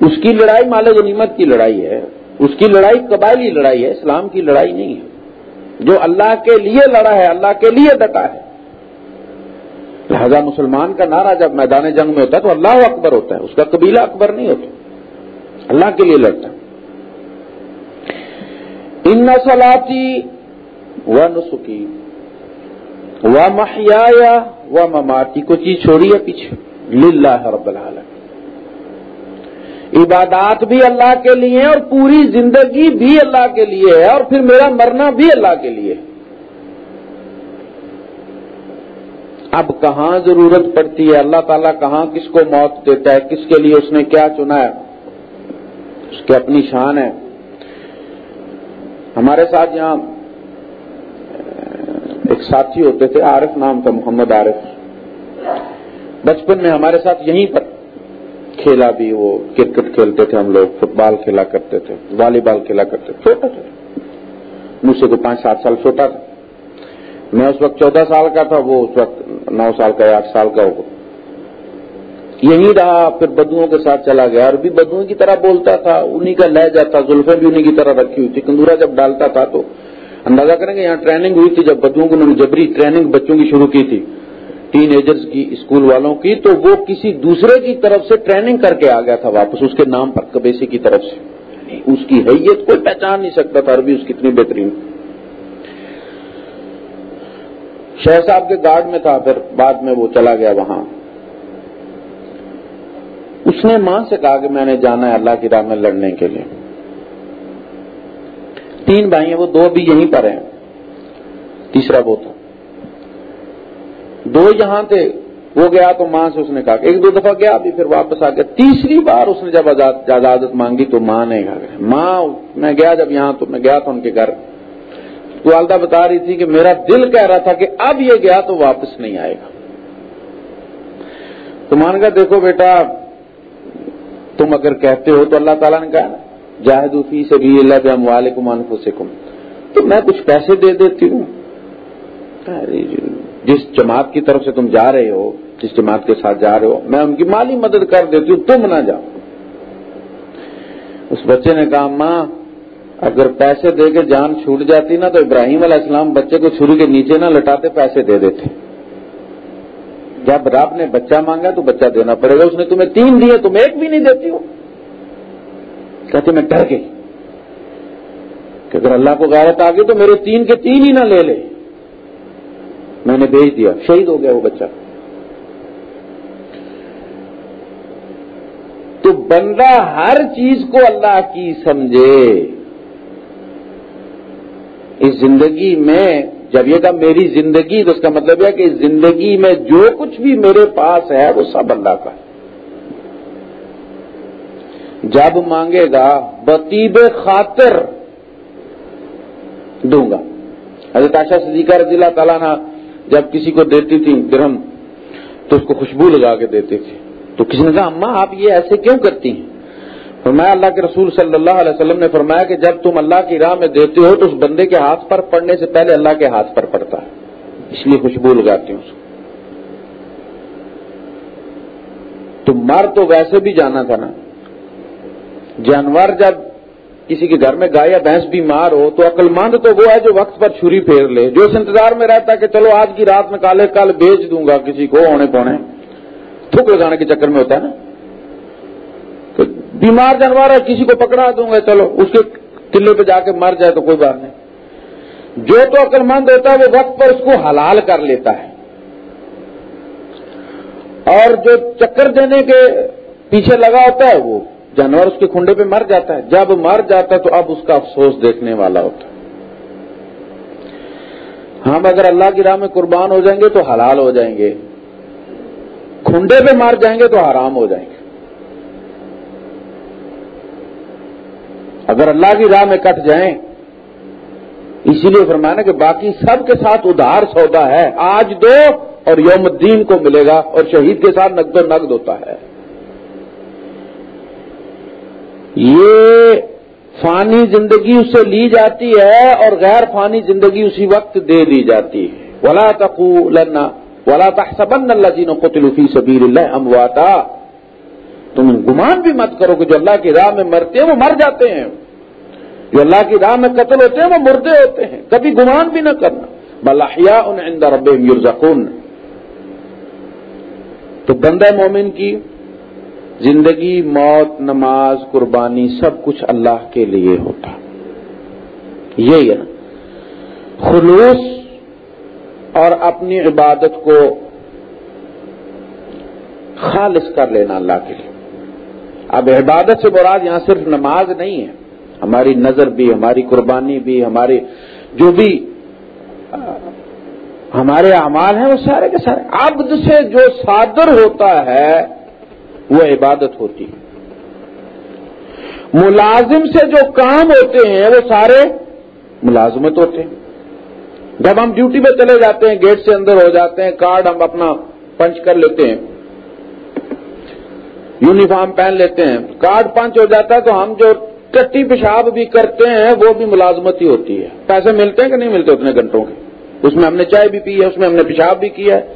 اس کی لڑائی مال غنیمت کی لڑائی ہے۔ اس کی لڑائی قبائلی لڑائی ہے، اسلام کی لڑائی نہیں ہے۔ جو اللہ کے لیے لڑا ہے، اللہ کے لیے ڈٹا ہے۔ لہذا مسلمان کا نعرہ جب میدان جنگ میں ہوتا ہے تو اللہ اکبر ہوتا ہے، اس کا قبیلہ اکبر نہیں ہوتا۔ اللہ کے لیے لڑتا۔ ان نسلاتی و نسخی و محیا و مماتی کو چیز چھوڑی ہے پیچھے؟ للہ رب العالمین عبادات بھی اللہ کے لیے اور پوری زندگی بھی اللہ کے لیے ہے اور پھر میرا مرنا بھی اللہ کے لیے اب کہاں ضرورت پڑتی ہے؟ اللہ تعالیٰ کہاں کس کو موت دیتا ہے؟ کس کے لیے اس نے کیا چنا ہے؟ اس کی اپنی شان ہے۔ ہمارے ساتھ یہاں ایک ساتھی ہوتے تھے، عارف نام تھا، محمد عارف۔ بچپن میں ہمارے ساتھ یہیں پر کھیلا بھی وہ، کرکٹ کھیلتے تھے ہم لوگ فٹ بال کھیلا کرتے تھے، والی بال کھیلا کرتے تھے۔ چھوٹا چھوٹا مجھ سے تو پانچ سات سال چھوٹا تھا۔ میں اس وقت چودہ سال کا تھا، وہ اس وقت نو سال کا یا آٹھ سال کا ہوگا۔ یہی رہا، پھر بدوؤں کے ساتھ چلا گیا۔ اور بھی بدوؤں کی طرح بولتا تھا، انہی کا لہ جاتا زلفیں بھی انہی کی طرح رکھی ہوئی تھی۔ کندورا جب ڈالتا تھا تو اندازہ کریں گے یہاں ٹریننگ ہوئی تھی، جب بدوؤں کو انہوں نے جبری ٹریننگ بچوں کی شروع کی تھی ٹین ایجرز کی اسکول والوں کی، تو وہ کسی دوسرے کی طرف سے ٹریننگ کر کے آ گیا تھا واپس، اس کے نام پر کبیسی کی طرف سے۔ یعنی اس کی حیت کوئی پہچان نہیں سکتا تھا عربی، اس کی اتنی بہترین۔ شہ صاحب کے گارڈ میں تھا، پھر بعد میں وہ چلا گیا وہاں۔ اس نے ماں سے کہا کہ میں نے جانا ہے اللہ کی راہ میں لڑنے کے لیے۔ تین بھائی ہیں وہ، دو بھی یہیں پر ہیں۔ تیسرا وہ تھا دو یہاں تھے، وہ گیا تو ماں سے اس نے کہا کہ ایک دو دفعہ گیا ابھی پھر واپس آ گیا تیسری بار اس نے جب اجازت مانگی تو ماں نے کہا ماں، میں گیا جب یہاں تو میں گیا تھا ان کے گھر۔ تو والدہ بتا رہی تھی کہ میرا دل کہہ رہا تھا کہ اب یہ گیا تو واپس نہیں آئے گا۔ تو مان کر دیکھو بیٹا تم اگر کہتے ہو تو اللہ تعالیٰ نے کہا نا جاہدی سے بھی اللہ بم والم تو میں کچھ پیسے دے دیتی ہوں۔ جی، جس جماعت کی طرف سے تم جا رہے ہو، جس جماعت کے ساتھ جا رہے ہو، میں ان کی مالی مدد کر دیتی ہوں، تم نہ جاؤ۔ اس بچے نے کہا، ماں، اگر پیسے دے کے جان چھوٹ جاتی نا تو ابراہیم علیہ السلام بچے کو چھری کے نیچے نہ لٹاتے، پیسے دے دیتے۔ جب رب نے بچہ مانگا تو بچہ دینا پڑے گا، اس نے تمہیں تین دیے، تم ایک بھی نہیں دیتی ہو۔ کہتے میں ڈر گئی۔ کہ اگر اللہ کو غیرت آ گئی تو میرے تین کے تین ہی نہ لے لے۔ میں نے بھیج دیا، شہید ہو گیا وہ بچہ۔ تو بندہ ہر چیز کو اللہ کی سمجھے۔ اس زندگی میں جب یہ کہا میری زندگی، تو اس کا مطلب ہے کہ زندگی میں جو کچھ بھی میرے پاس ہے، وہ سب اللہ کا ہے۔ جب مانگے گا بطیب خاطر دوں گا۔ حضرت عائشہ صدیقہ رضی اللہ تعالیٰ نے جب کسی کو دیتی تھی درہم، تو اس کو خوشبو لگا کے دیتے تھے تو کسی نے کہا، اماں، آپ یہ ایسے کیوں کرتی ہیں؟ فرمایا اللہ کے رسول صلی اللہ علیہ وسلم نے فرمایا کہ جب تم اللہ کی راہ میں دیتے ہو تو اس بندے کے ہاتھ پر پڑنے سے پہلے اللہ کے ہاتھ پر پڑتا ہے۔ اس لیے خوشبو لگاتی ہوں اس کو۔ تو مر تو ویسے بھی جانا تھا نا۔ جانور جب کسی کے گھر میں گائے یا بھینس بیمار ہو تو عقل مند تو وہ ہے جو وقت پر چھری پھیر لے۔ جو اس انتظار میں رہتا ہے کہ چلو آج کی رات میں کالے کل بیچ دوں گا کسی کو ہونے پونے۔ تھوک لگانے کے چکر میں ہوتا ہے نا۔ بیمار جانور ہے، کسی کو پکڑا دوں گا، چلو، اس کے قلعے پہ جا کے مر جائے تو کوئی بات نہیں۔ جو تو عقل مند ہوتا ہے، وہ وقت پر اس کو حلال کر لیتا ہے۔ اور جو چکر دینے کے پیچھے لگا ہوتا ہے، وہ جانور اس کے کھنڈے پہ مر جاتا ہے۔ جب مر جاتا ہے، تو اب اس کا افسوس دیکھنے والا ہوتا ہے۔ ہم اگر اللہ کی راہ میں قربان ہو جائیں گے تو حلال ہو جائیں گے۔ کھنڈے پہ مر جائیں گے تو حرام ہو جائیں گے۔ اگر اللہ کی راہ میں کٹ جائیں، اسی لیے فرمانا کہ باقی سب کے ساتھ ادھار سودا ہے، آج دو اور یوم الدین کو ملے گا اور شہید کے ساتھ نقد و نقد ہوتا ہے۔ یہ فانی زندگی اس سے لی جاتی ہے اور غیر فانی زندگی اسی وقت دے دی جاتی ہے۔ ولا تقولن، ولا تحسبن الذين قتلوا في سبيل الله امواتا تم گمان بھی مت کرو کہ جو اللہ کی راہ میں مرتے ہیں وہ مر جاتے ہیں۔ جو اللہ کی راہ میں قتل ہوتے ہیں وہ مردے ہوتے ہیں۔ کبھی گمان بھی نہ کرنا۔ بلاحیا ان عند ربهم يرزقون تو بندہ مومن کی زندگی، موت، نماز، قربانی سب کچھ اللہ کے لیے ہوتا۔ یہی ہے۔ نا خلوص اور اپنی عبادت کو خالص کر لینا اللہ کے لیے۔ اب عبادت سے مراد یہاں صرف نماز نہیں ہے۔ ہماری نظر بھی، ہماری قربانی بھی، ہماری جو بھی، ہمارے اعمال ہیں، وہ سارے کے سارے۔ عبد سے جو صادر ہوتا ہے، وہ عبادت ہوتی ہے۔ ملازم سے جو کام ہوتے ہیں، وہ سارے ملازمت ہوتے ہیں۔ جب ہم ڈیوٹی پہ چلے جاتے ہیں، گیٹ سے اندر ہو جاتے ہیں، کارڈ ہم اپنا پنچ کر لیتے ہیں یونیفارم پہن لیتے ہیں۔ کارڈ پنچ ہو جاتا ہے تو ہم جو کٹی پیشاب بھی کرتے ہیں، وہ بھی ملازمت ہی ہوتی ہے۔ پیسے ملتے ہیں کہ نہیں ملتے اتنے گھنٹوں کے؟ اس میں ہم نے چائے بھی پی ہے، اس میں ہم نے پیشاب بھی کیا ہے۔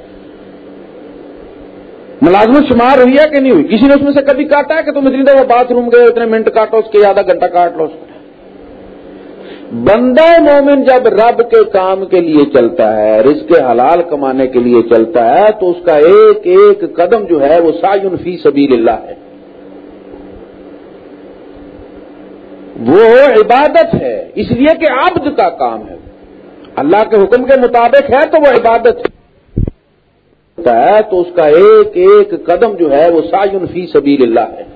ملازمت شمار ہوئی ہے کہ نہیں ہوئی؟ کسی نے اس میں سے کبھی کاٹا ہے کہ تم اتنی دفعہ باتھ روم گئے، اتنے منٹ کاٹو، اس کے آدھا گھنٹہ کاٹ لو بندہ مومن جب رب کے کام کے لیے چلتا ہے، رزق حلال کمانے کے لیے چلتا ہے، تو اس کا ایک ایک قدم جو ہے وہ سایون فی سبیل اللہ ہے۔ وہ عبادت ہے، اس لیے کہ عبد کا کام ہے۔ اللہ کے حکم کے مطابق ہے تو وہ عبادت ہے۔ تو اس کا ایک ایک قدم جو ہے وہ سایون فی سبیل اللہ ہے۔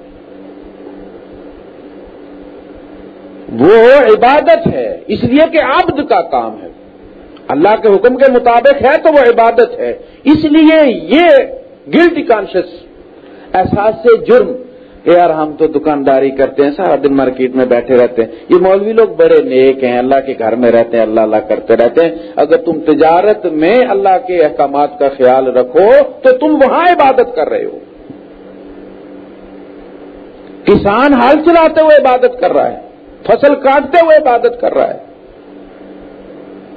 وہ عبادت ہے، اس لیے کہ عبد کا کام ہے۔ اللہ کے حکم کے مطابق ہے تو وہ عبادت ہے۔ اس لیے یہ گلٹی کانشیس احساس سے جرم۔ کہ یار، ہم تو دکانداری کرتے ہیں، سارا دن مارکیٹ میں بیٹھے رہتے ہیں۔ یہ مولوی لوگ بڑے نیک ہیں، اللہ کے گھر میں رہتے ہیں، اللہ اللہ کرتے رہتے ہیں۔ اگر تم تجارت میں اللہ کے احکامات کا خیال رکھو تو تم وہاں عبادت کر رہے ہو۔ کسان حال چلاتے ہوئے عبادت کر رہا ہے۔ فصل کاٹتے ہوئے عبادت کر رہا ہے۔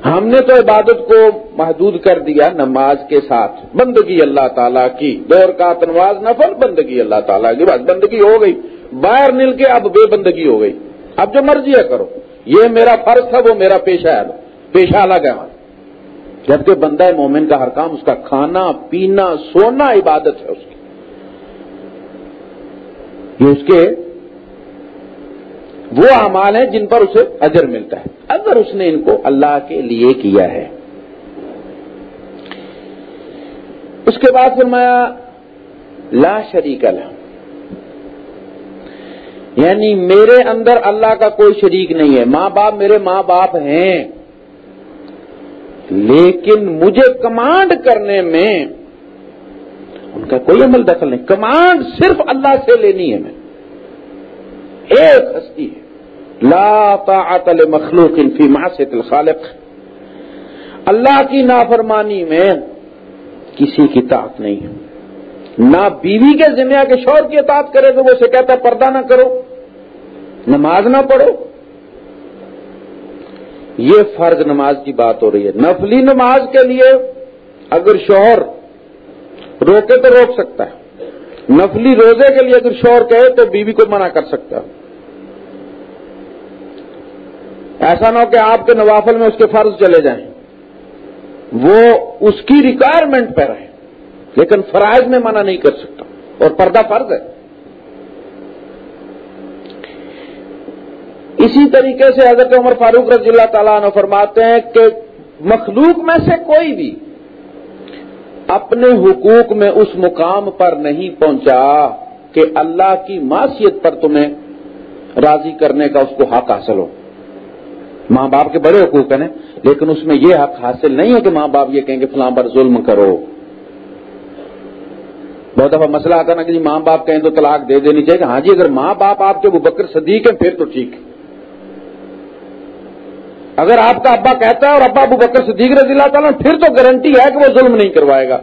ہم نے تو عبادت کو محدود کر دیا نماز کے ساتھ۔ بندگی اللہ تعالیٰ کی۔ دور کا تنواز نفل بندگی اللہ تعالیٰ کی۔ بس بندگی ہو گئی۔ باہر نل کے اب بے بندگی ہو گئی۔ اب جو مرضی ہے کرو۔ یہ میرا فرض تھا، وہ میرا پیشہ ہے۔ پیشہ الگ ہے۔ جبکہ بندہ مومن کا ہر کام، اس کا کھانا، پینا، سونا عبادت ہے اس کی۔ یہ اس کے وہ اعمال ہیں جن پر اسے اجر ملتا ہے۔ اگر اس نے ان کو اللہ کے لیے کیا ہے۔ اس کے بعد فرمایا، لا شریک اللہ یعنی میرے اندر اللہ کا کوئی شریک نہیں ہے۔ ماں باپ میرے ماں باپ ہیں۔ لیکن مجھے کمانڈ کرنے میں ان کا کوئی عمل دخل نہیں۔ کمانڈ صرف اللہ سے لینی ہے میں۔ ایک ہستی ہے۔ لا طاعت مخلوق فی معصیت الخالق۔ اللہ کی نافرمانی میں کسی کی طاقت نہیں ہے۔ نہ بیوی کے ذمہ کے شور کی اطاعت کرے تو وہ اسے کہتا ہے پردہ نہ کرو، نماز نہ پڑھو۔ یہ فرض نماز کی بات ہو رہی ہے۔ نفلی نماز کے لیے اگر شوہر روکے تو روک سکتا ہے۔ نفلی روزے کے لیے اگر شوہر کہے تو بیوی کو منع کر سکتا ہے۔ ایسا نہ ہو کہ آپ کے نوافل میں اس کے فرض چلے جائیں۔ وہ اس کی ریکوائرمنٹ پہ رہے لیکن فرائض میں منع نہیں کر سکتا۔ اور پردہ فرض ہے۔ اسی طریقے سے حضرت عمر فاروق رضی اللہ تعالیٰ عنہ فرماتے ہیں کہ مخلوق میں سے کوئی بھی اپنے حقوق میں اس مقام پر نہیں پہنچا کہ اللہ کی معاشیت پر تمہیں راضی کرنے کا اس کو حق حاصل ہو۔ ماں باپ کے بڑے حقوق ہیں، لیکن اس میں یہ حق حاصل نہیں ہے کہ ماں باپ یہ کہیں گے فلاں پر ظلم کرو۔ بہت دفعہ مسئلہ آتا نا کہ جی ماں باپ کہیں تو طلاق دے دینی چاہیے ہاں جی اگر ماں باپ آپ کے بکر صدیق ہیں، پھر تو ٹھیک۔ ہے اگر آپ کا ابا کہتا ہے اور ابا ابو بکر صدیق رضی اللہ تعالیٰ پھر تو گارنٹی ہے کہ وہ ظلم نہیں کروائے گا۔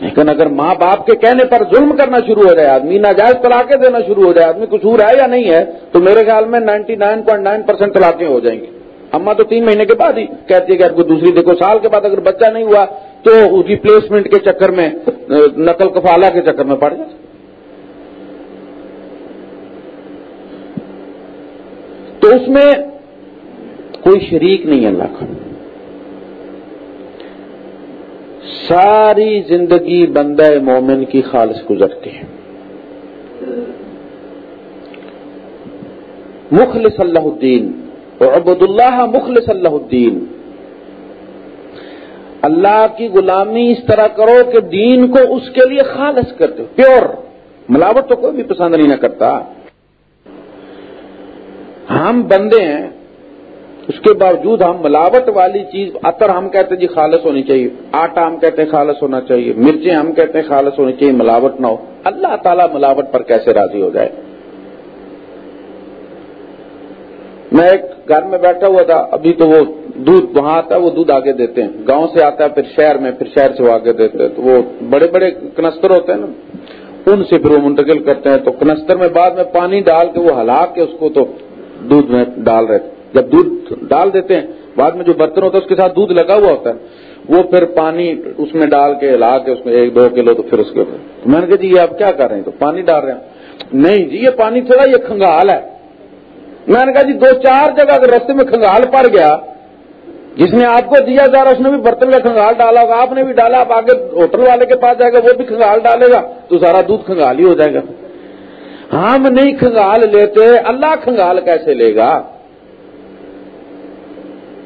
لیکن اگر ماں باپ کے کہنے پر ظلم کرنا شروع ہو جائے، آدمی ناجائز طلاقیں دینا شروع ہو جائے، آدمی قصور ہے یا نہیں ہے، تو میرے خیال میں ninety nine point nine percent طلاقیں ہو جائیں گی۔ اما تو تین مہینے کے بعد ہی کہتی ہے کہ آپ کو دوسری دیکھو، سال کے بعد اگر بچہ نہیں ہوا، تو اس کی پلیسمنٹ کے چکر میں، نقل کفالہ کے چکر میں پڑ جائے تو اس میں کوئی شریک نہیں اللہ کا۔ ساری زندگی بندہ مومن کی خالص گزرتی ہے۔ مخلص اللہ الدین عبد اللہ مخلص اللہ الدین۔ اللہ کی غلامی اس طرح کرو کہ دین کو اس کے لیے خالص کرتے ہو پیور۔ ملاوٹ تو کوئی بھی پسند نہیں نہ کرتا۔ ہم بندے ہیں۔ اس کے باوجود ہم ملاوٹ والی چیز اتر ہم کہتے ہیں جی خالص ہونی چاہیے، آٹا ہم کہتے ہیں خالص ہونا چاہیے، مرچیں ہم کہتے ہیں خالص ہونی چاہیے، ملاوٹ نہ ہو۔ اللہ تعالیٰ ملاوٹ پر کیسے راضی ہو جائے؟ میں ایک گھر میں بیٹھا ہوا تھا، ابھی تو وہ دودھ وہاں آتا ہے، وہ دودھ آگے دیتے ہیں۔ گاؤں سے آتا ہے، پھر شہر میں، پھر شہر سے وہ آگے دیتے ہیں۔ تو وہ بڑے بڑے کنستر ہوتے ہیں نا، ان سے پھر وہ منتقل کرتے ہیں۔ تو کنستر میں بعد میں پانی ڈال کے وہ ہلا کے اس کو تو دودھ میں ڈال رہے جب دودھ ڈال دیتے ہیں، بعد میں جو برتن ہوتا ہے، اس کے ساتھ دودھ لگا ہوا ہوتا ہے، وہ پھر پانی اس میں ڈال کے ہلا کے، اس میں ایک دو کلو تو پھر اس کے اوپر۔ میں نے کہا جی یہ آپ کیا کر رہے ہیں؟ تو پانی ڈال رہے ہیں۔ نہیں جی یہ پانی تھوڑا یہ کھنگال ہے۔ میں نے کہا جی دو چار جگہ اگر رستے میں کھنگال پڑ گیا، جس نے آپ کو دیا جا رہا اس نے بھی برتن میں کھنگال ڈالا ہوگا، آپ نے بھی ڈالا، آپ آگے ہوٹل والے کے پاس جائے گا، وہ بھی کھنگال ڈالے گا، تو سارا دودھ کھنگال ہی ہو جائے گا۔ ہم نہیں کھنگال لیتے، اللہ کھنگال کیسے لے گا؟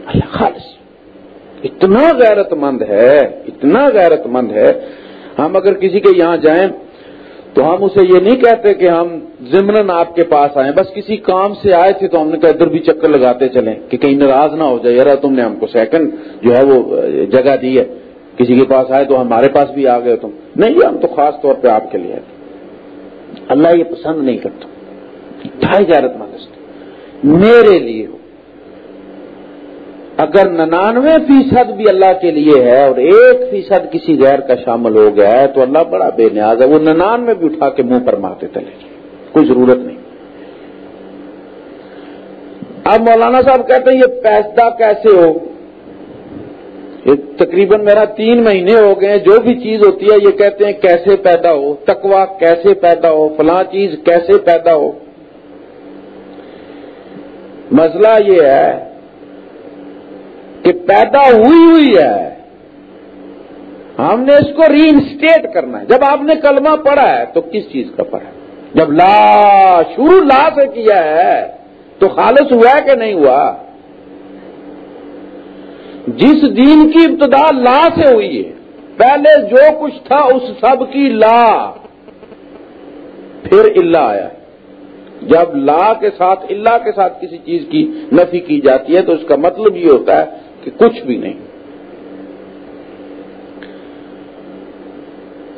اللہ خالص۔ اتنا غیرت مند ہے، اتنا غیرت مند ہے۔ ہم اگر کسی کے یہاں جائیں تو ہم اسے یہ نہیں کہتے کہ ہم ضمن آپ کے پاس آئے بس کسی کام سے آئے تھے تو ہم نے کہا ادھر بھی چکر لگاتے چلیں، کہ کہیں ناراض نہ ہو جائے۔ یار تم نے ہم کو سیکنڈ جو ہے وہ جگہ دی ہے۔ کسی کے پاس آئے تو ہمارے پاس بھی آ گئے تم۔ نہیں، ہم تو خاص طور پہ آپ کے لیے اللہ یہ پسند نہیں کرتا۔ ڈھائی جارت مانس میرے لیے ہو۔ اگر ننانوے فیصد بھی اللہ کے لیے ہے اور ایک فیصد کسی غیر کا شامل ہو گیا ہے، تو اللہ بڑا بے نیاز ہے۔ وہ ننانوے بھی اٹھا کے منہ پر مارتے چلے کوئی ضرورت نہیں۔ اب مولانا صاحب کہتے ہیں، یہ پیسہ کیسے ہو؟ یہ تقریباً میرا تین مہینے ہو گئے جو بھی چیز ہوتی ہے، یہ کہتے ہیں، کیسے پیدا ہو؟ تکوا کیسے پیدا ہو؟ فلاں چیز کیسے پیدا ہو؟ مسئلہ یہ ہے کہ پیدا ہوئی ہوئی ہے۔ ہم نے اس کو ری انسٹیٹ کرنا ہے۔ جب آپ نے کلمہ پڑھا ہے تو کس چیز کا پڑھا ہے؟ جب لا شروع لا سے کیا ہے تو خالص ہوا ہے کہ نہیں ہوا؟ جس دین کی ابتدا لا سے ہوئی ہے، پہلے جو کچھ تھا اس سب کی لا، پھر اللہ آیا۔ جب لا کے ساتھ اللہ کے ساتھ کسی چیز کی نفی کی جاتی ہے تو اس کا مطلب یہ ہوتا ہے کہ کچھ بھی نہیں۔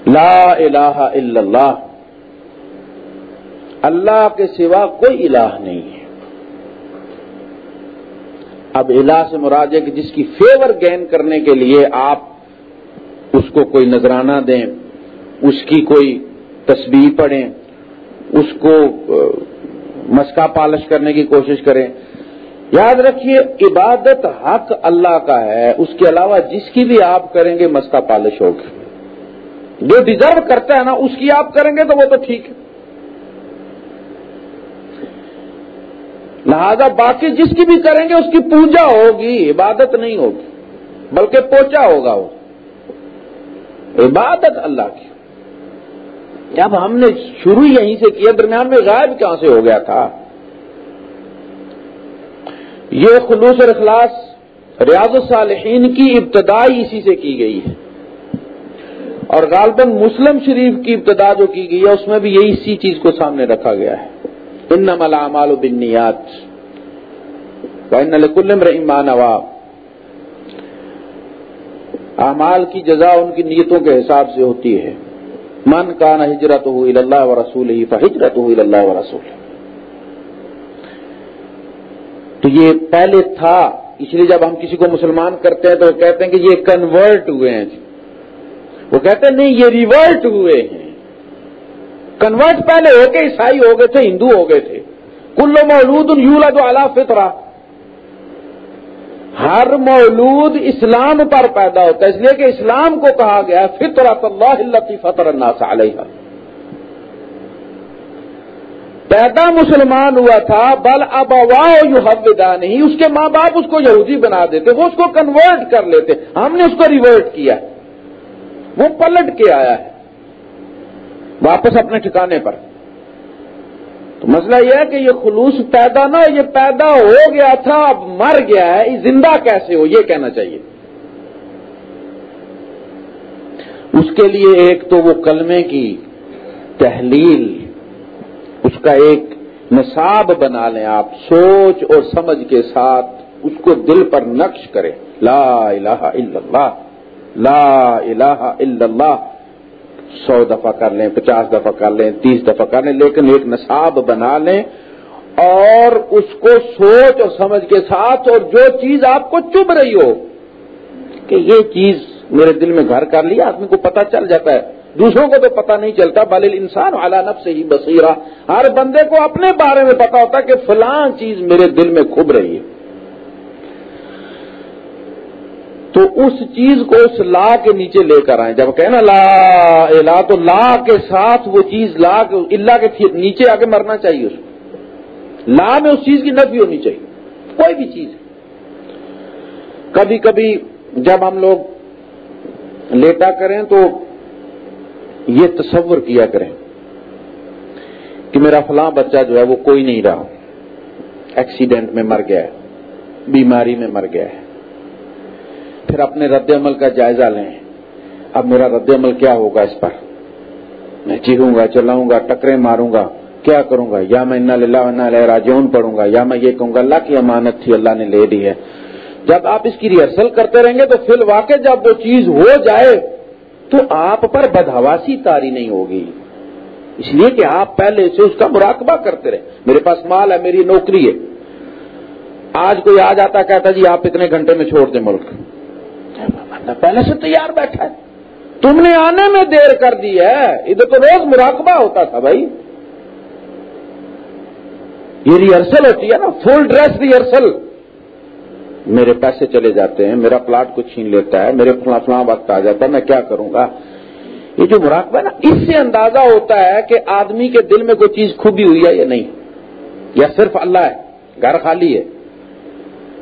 لا الہ الا اللہ۔ اللہ کے سوا کوئی الہ نہیں ہے۔ اب الہ سے مراد ہے کہ جس کی فیور گین کرنے کے لیے آپ اس کو کوئی نذرانہ دیں، اس کی کوئی تصویر پڑھیں، اس کو مسکا پالش کرنے کی کوشش کریں۔ یاد رکھیے، عبادت حق اللہ کا ہے، اس کے علاوہ جس کی بھی آپ کریں گے، مستا پالش ہوگی۔ جو ڈیزرو کرتا ہے نا، اس کی آپ کریں گے تو وہ تو ٹھیک ہے۔ لہذا باقی جس کی بھی کریں گے، اس کی پوجا ہوگی، عبادت نہیں ہوگی، بلکہ پوچا ہوگا وہ۔ عبادت اللہ کی۔ جب ہم نے شروع یہیں سے کیا، درمیان میں غائب کہاں سے ہو گیا تھا؟ یہ خلوص اور اخلاص ریاض الصالحین کی ابتدائی اسی سے کی گئی ہے۔ اور غالباً مسلم شریف کی ابتدا جو کی گئی ہے، اس میں بھی یہی اسی چیز کو سامنے رکھا گیا ہے۔ ان ملا امال و بنیات رحمان اعمال کی جزا ان کی نیتوں کے حساب سے ہوتی ہے۔ من کا نہ ہجرت ہو اللہ و رسول ہی فجرت ہو اللہ و رسول تو یہ پہلے تھا، اس لیے جب ہم کسی کو مسلمان کرتے ہیں تو وہ کہتے ہیں کہ یہ کنورٹ ہوئے ہیں جی۔ وہ کہتے ہیں نہیں، یہ ریورٹ ہوئے ہیں۔ کنورٹ پہلے ہو کے عیسائی ہو گئے تھے، ہندو ہو گئے تھے۔ کلو مولود یولا تو اللہ فطرا ہر مولود اسلام پر پیدا ہوتا ہے، اس لیے کہ اسلام کو کہا گیا فطرا اللہ فطر الناس علیہ پیدا مسلمان ہوا تھا، بل اب یو حدا نہیں اس کے ماں باپ اس کو یہودی بنا دیتے، وہ اس کو کنورٹ کر لیتے۔ ہم نے اس کو ریورٹ کیا۔ وہ پلٹ کے آیا ہے۔ واپس اپنے ٹھکانے پر۔ تو مسئلہ یہ ہے کہ یہ خلوص پیدا نہ یہ پیدا ہو گیا تھا، اب مر گیا ہے۔ یہ زندہ کیسے ہو؟ یہ کہنا چاہیے۔ اس کے لیے ایک تو وہ کلمے کی تحلیل اس کا ایک نصاب بنا لیں آپ، سوچ اور سمجھ کے ساتھ اس کو دل پر نقش کریں۔ لا الہ الا اللہ، لا الہ الا اللہ۔ سو دفعہ کر لیں، پچاس دفعہ کر لیں، تیس دفعہ کر لیں، لیکن ایک نصاب بنا لیں اور اس کو سوچ اور سمجھ کے ساتھ اور جو چیز آپ کو چب رہی ہو، کہ یہ چیز میرے دل میں گھر کر لیا آدمی کو پتا چل جاتا ہے۔ دوسروں کو تو پتہ نہیں چلتا، بل انسان اعلیٰ نب سے ہی بصیرہ۔ ہر بندے کو اپنے بارے میں پتا ہوتا کہ فلاں چیز میرے دل میں کھب رہی ہے۔ تو اس چیز کو اس لا کے نیچے لے کر آئیں۔ جب کہنا لا لا، تو لا کے ساتھ وہ چیز لا کے اللہ کے نیچے آ کے مرنا چاہیے اس کو۔ لا میں اس چیز کی نفی ہونی چاہیے۔ کوئی بھی چیز۔ کبھی کبھی جب ہم لوگ لیٹا کریں تو یہ تصور کیا کریں کہ میرا فلاں بچہ جو ہے وہ کوئی نہیں رہا ایکسیڈنٹ میں مر گیا ہے، بیماری میں مر گیا ہے۔ پھر اپنے رد عمل کا جائزہ لیں۔ اب میرا رد عمل کیا ہوگا اس پر؟ میں چیخوں گا، چلاؤں گا ٹکرے ماروں گا، کیا کروں گا؟ یا میں انہ راجون پڑھوں گا، یا میں یہ کہوں گا، اللہ کی امانت تھی، اللہ نے لے دی ہے۔ جب آپ اس کی ریہرسل کرتے رہیں گے تو فی الواقع جب وہ چیز ہو جائے تو آپ پر بدہواسی تاری نہیں ہوگی۔ اس لیے کہ آپ پہلے سے اس کا مراقبہ کرتے رہے۔ میرے پاس مال ہے، میری نوکری ہے۔ آج کوئی آ جاتا کہتا جی آپ اتنے گھنٹے میں چھوڑ دیں ملک۔ پہلے سے تیار بیٹھا ہے۔ تم نے آنے میں دیر کر دی ہے۔ ادھر تو روز مراقبہ ہوتا تھا بھائی۔ یہ ریہرسل ہوتی ہے نا فل ڈریس ریہرسل میرے پیسے چلے جاتے ہیں، میرا پلاٹ کو چھین لیتا ہے، میرے فلاں فلاں وقت آ جاتا ہے، میں کیا کروں گا؟ یہ جو مراقبہ ہے نا، اس سے اندازہ ہوتا ہے کہ آدمی کے دل میں کوئی چیز خوبی ہوئی ہے یا نہیں، یا صرف اللہ ہے، گھر خالی ہے۔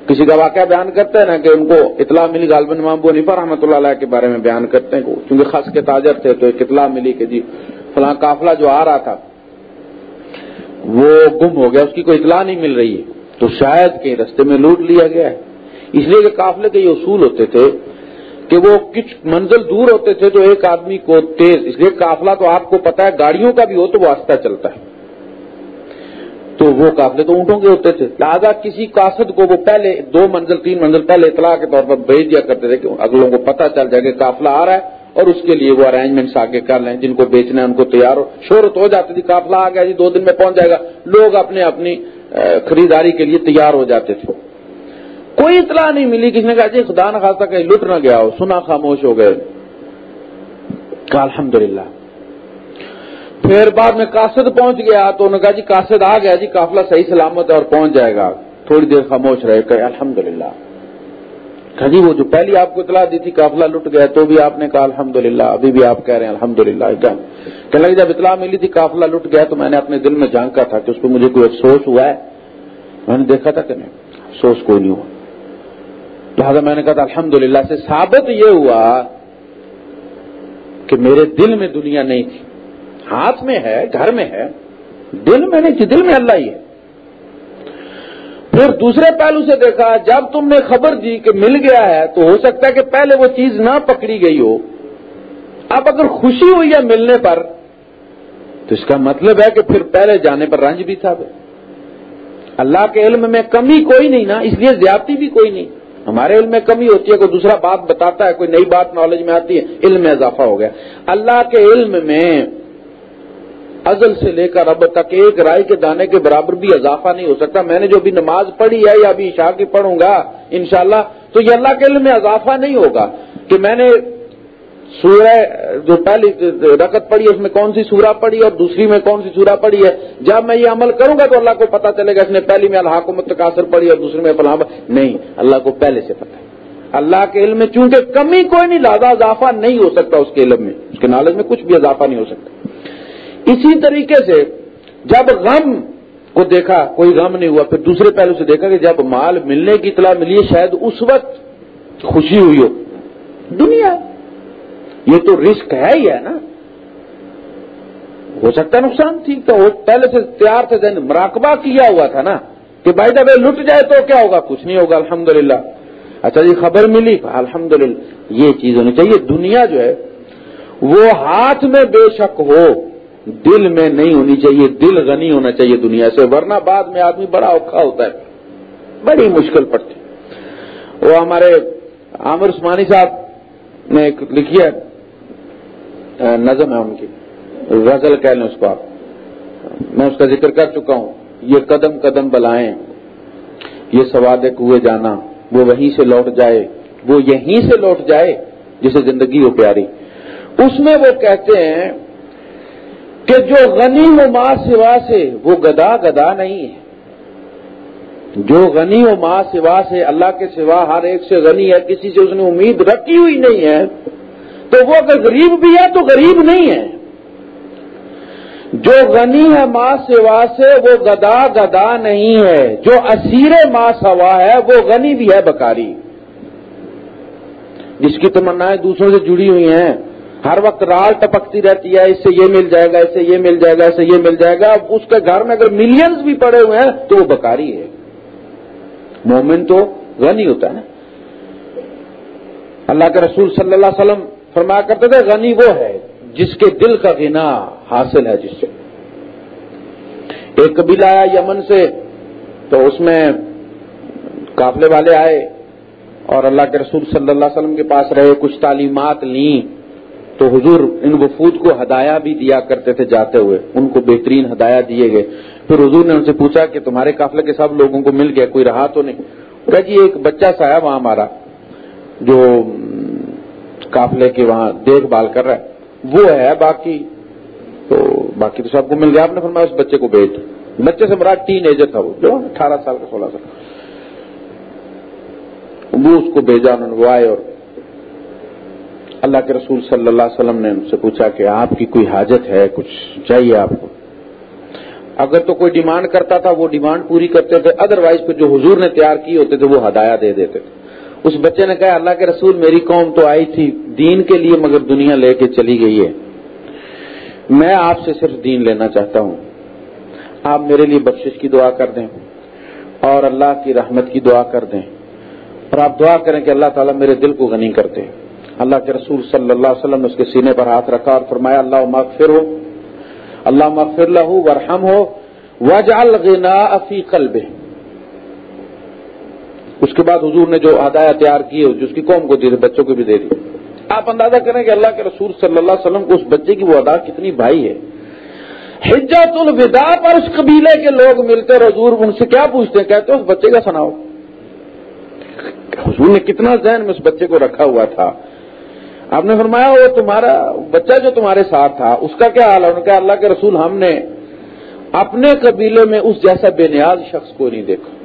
کسی کا واقعہ بیان کرتے ہیں نا کہ ان کو اطلاع ملی غالبن امام بو نیفا رحمۃ اللہ علیہ کے بارے میں بیان کرتے ہیں کیونکہ خاص کے تاجر تھے، تو ایک اطلاع ملی کہ جی فلاں قافلہ جو آ رہا تھا، وہ گم ہو گیا، اس کی کوئی اطلاع نہیں مل رہی۔ ہے تو شاید کہ رستے میں لوٹ لیا گیا ہے۔ اس لیے کہ قافلے کے یہ اصول ہوتے تھے کہ وہ کچھ منزل دور ہوتے تھے تو ایک آدمی کو تیز، اس لیے قافلہ تو آپ کو پتا ہے گاڑیوں کا بھی ہو تو وہ آستہ چلتا ہے۔ تو وہ قافلے تو اونٹوں کے ہوتے تھے۔ لہٰذا کسی قاصد کو وہ پہلے دو منزل، تین منزل پہلے اطلاع کے طور پر بھیج دیا کرتے تھے کہ اگلوں کو پتا چل جائے کہ قافلہ آ رہا ہے اور اس کے لیے وہ ارینجمنٹس آگے کر لیں۔ جن کو بیچنا ہے ان کو تیار ہو۔ شہرت ہو جاتی تھی، قافلہ آ گیا جی دو دن میں پہنچ جائے گا۔ لوگ اپنے اپنی خریداری کے لیے تیار ہو جاتے تھے۔ کوئی اطلاع نہیں ملی کسی نے کہا جی خدا نہ خاصا کہیں لٹ نہ گیا ہو، سنا خاموش ہو گئے۔ کہا الحمد للہ پھر بعد میں کاسد پہنچ گیا تو انہوں نے کہا جی کاسد آ گیا جی قافلہ صحیح سلامت ہے اور پہنچ جائے گا۔ تھوڑی دیر خاموش رہے کہ الحمد للہ کہا جی وہ جو پہلی آپ کو اطلاع دی تھی قافلہ لٹ گیا تو بھی آپ نے کہا الحمد للہ ابھی بھی آپ کہہ رہے ہیں الحمد للہ کہ جب جی اطلاع ملی تھی قافلہ لٹ گیا تو میں نے اپنے دل میں جھانکا تھا کہ اس پہ مجھے کوئی افسوس ہوا ہے۔ میں نے دیکھا تھا کہ نہیں، افسوس کوئی نہیں ہوا۔ لہٰذا میں نے کہا تھا الحمد سے ثابت یہ ہوا کہ میرے دل میں دنیا نہیں تھی۔ ہاتھ میں ہے، گھر میں ہے، دل میں نہیں تھی، دل میں اللہ ہی ہے۔ پھر دوسرے پہلو سے دیکھا، جب تم نے خبر دی کہ مل گیا ہے، تو ہو سکتا ہے کہ پہلے وہ چیز نہ پکڑی گئی ہو۔ اب اگر خوشی ہوئی ہے ملنے پر، تو اس کا مطلب ہے کہ پھر پہلے جانے پر رنج بھی تھا۔ اللہ کے علم میں کمی کوئی نہیں نا، اس لیے زیادتی بھی کوئی نہیں۔ ہمارے علم میں کمی ہوتی ہے، کوئی دوسرا بات بتاتا ہے، کوئی نئی بات نالج میں آتی ہے، علم میں اضافہ ہو گیا۔ اللہ کے علم میں ازل سے لے کر اب تک ایک رائے کے دانے کے برابر بھی اضافہ نہیں ہو سکتا۔ میں نے جو بھی نماز پڑھی ہے یا ابھی عشاء کی پڑھوں گا، انشاءاللہ، تو یہ اللہ کے علم میں اضافہ نہیں ہوگا کہ میں نے سورہ جو پہلی رقط پڑی ہے، اس میں کون سی سورہ پڑی اور دوسری میں کون سی سورہ پڑی ہے؟ جب میں یہ عمل کروں گا تو اللہ کو پتا چلے گا اس نے پہلی میں اللہ کو متقاصر پڑی اور دوسری میں فلاں نہیں، اللہ کو پہلے سے پتا ہے۔ اللہ کے علم میں چونکہ کمی کوئی نہیں لادا اضافہ نہیں ہو سکتا اس کے علم میں۔ اس کے نالج میں کچھ بھی اضافہ نہیں ہو سکتا۔ اسی طریقے سے جب غم کو دیکھا، کوئی غم نہیں ہوا، پھر دوسرے پہلو سے دیکھا کہ جب مال ملنے کی اطلاع ملی شاید اس وقت خوشی ہوئی ہو۔ دنیا یہ تو رسک ہے ہی ہے نا۔ ہو سکتا ہے نقصان ٹھیک تو پہلے سے تیار تھے مراقبہ کیا ہوا تھا نا کہ بھائی جب لٹ جائے تو کیا ہوگا؟ کچھ نہیں ہوگا، الحمدللہ۔ اچھا جی خبر ملی۔ الحمدللہ، یہ چیز ہونی چاہیے۔ دنیا جو ہے، وہ ہاتھ میں بے شک ہو، دل میں نہیں ہونی چاہیے۔ دل غنی ہونا چاہیے دنیا سے، ورنہ بعد میں آدمی بڑا اوکھا ہوتا ہے۔ بڑی مشکل پڑتی۔ وہ ہمارے عامر عثمانی صاحب نے لکھی ہے نظم ہے ان کی۔ غزل کہہ لیں اس کو آپ۔ میں اس کا ذکر کر چکا ہوں۔ یہ قدم قدم بلائیں۔ یہ سواد کوئے جانا۔ وہ وہیں سے لوٹ جائے۔ وہ یہیں سے لوٹ جائے جسے زندگی ہو پیاری۔ اس میں وہ کہتے ہیں کہ جو غنی و ماں سوا سے، وہ گدا گدا نہیں ہے۔ جو غنی و ماں سوا سے، اللہ کے سوا ہر ایک سے غنی ہے، کسی سے اس نے امید رکھی ہوئی نہیں ہے۔ تو وہ اگر غریب بھی ہے تو غریب نہیں ہے۔ جو غنی ہے ماں سوا سے وہ گدا گدا نہیں ہے۔ جو اسیر ماں سوا ہے وہ غنی بھی ہے بکاری۔ جس کی تمنا دوسروں سے جڑی ہوئی ہیں۔ ہر وقت رال ٹپکتی رہتی ہے، اس سے یہ مل جائے گا، اس سے یہ مل جائے گا، اس سے یہ مل جائے گا۔ اس کے گھر میں اگر ملینز بھی پڑے ہوئے ہیں تو وہ بکاری ہے۔ مومن تو غنی ہوتا ہے نا۔ اللہ کے رسول صلی اللہ علیہ وسلم فرمایا کرتے تھے، غنی وہ ہے جس کے دل کا غنا حاصل ہے جس سے۔ ایک قبیلہ آیا یمن سے تو اس میں قافلے والے آئے اور اللہ کے رسول صلی اللہ علیہ وسلم کے پاس رہے، کچھ تعلیمات لیں۔ تو حضور ان وفود کو ہدایا بھی دیا کرتے تھے جاتے ہوئے، ان کو بہترین ہدایا دیے گئے۔ پھر حضور نے ان سے پوچھا کہ تمہارے قافلے کے سب لوگوں کو مل گیا، کوئی رہا تو نہیں؟ کہا جی ایک بچہ سا ہے وہاں ہمارا، جو قافلے کے وہاں دیکھ بھال کر رہا ہے۔ وہ ہے باقی۔ تو باقی تو سب کو مل گیا۔ آپ نے فرمایا اس بچے کو بیچ بچے سے بڑا ٹین ایجر تھا وہ، جو اٹھارہ سال کا، سولہ سال وہ اس کو بھیجا، انہوں نے وہ آئے اور اللہ کے رسول صلی اللہ علیہ وسلم نے ان سے پوچھا کہ آپ کی کوئی حاجت ہے، کچھ چاہیے آپ کو؟ اگر تو کوئی ڈیمانڈ کرتا تھا، وہ ڈیمانڈ پوری کرتے تھے۔ ادر وائز پھر جو حضور نے تیار کیے ہوتے تھے، وہ ہدایا دے دیتے تھے۔ اس بچے نے کہا، اللہ کے رسول میری قوم تو آئی تھی دین کے لیے، مگر دنیا لے کے چلی گئی ہے۔ میں آپ سے صرف دین لینا چاہتا ہوں۔ آپ میرے لیے بخشش کی دعا کر دیں اور اللہ کی رحمت کی دعا کر دیں۔ اور آپ دعا کریں کہ اللہ تعالیٰ میرے دل کو غنی کر دیں اللہ کے رسول صلی اللہ علیہ وسلم نے اس کے سینے پر ہاتھ رکھا اور فرمایا، اللہ مغفر ہو۔ اللہ مغفر لہو، ورحم ہو۔ وجعل افی قلب اس کے بعد حضور نے جو ہدایہ تیار کی ہے، جس کی قوم کو دی بچوں کو بھی دے دی۔ آپ اندازہ کریں کہ اللہ کے رسول صلی اللہ علیہ وسلم کو اس بچے کی وہ ادا کتنی بھائی ہے۔ حجت الوداع پر اس قبیلے کے لوگ ملتے حضور ان سے کیا پوچھتے ہیں؟ کہتے اس بچے کا سناؤ۔ حضور نے کتنا ذہن میں اس بچے کو رکھا ہوا تھا۔ آپ نے فرمایا، وہ تمہارا بچہ جو تمہارے ساتھ تھا، اس کا کیا حال ہے؟ انہوں نے کہا، اللہ کے رسول ہم نے اپنے قبیلے میں اس جیسا بے نیاز شخص کو نہیں دیکھا۔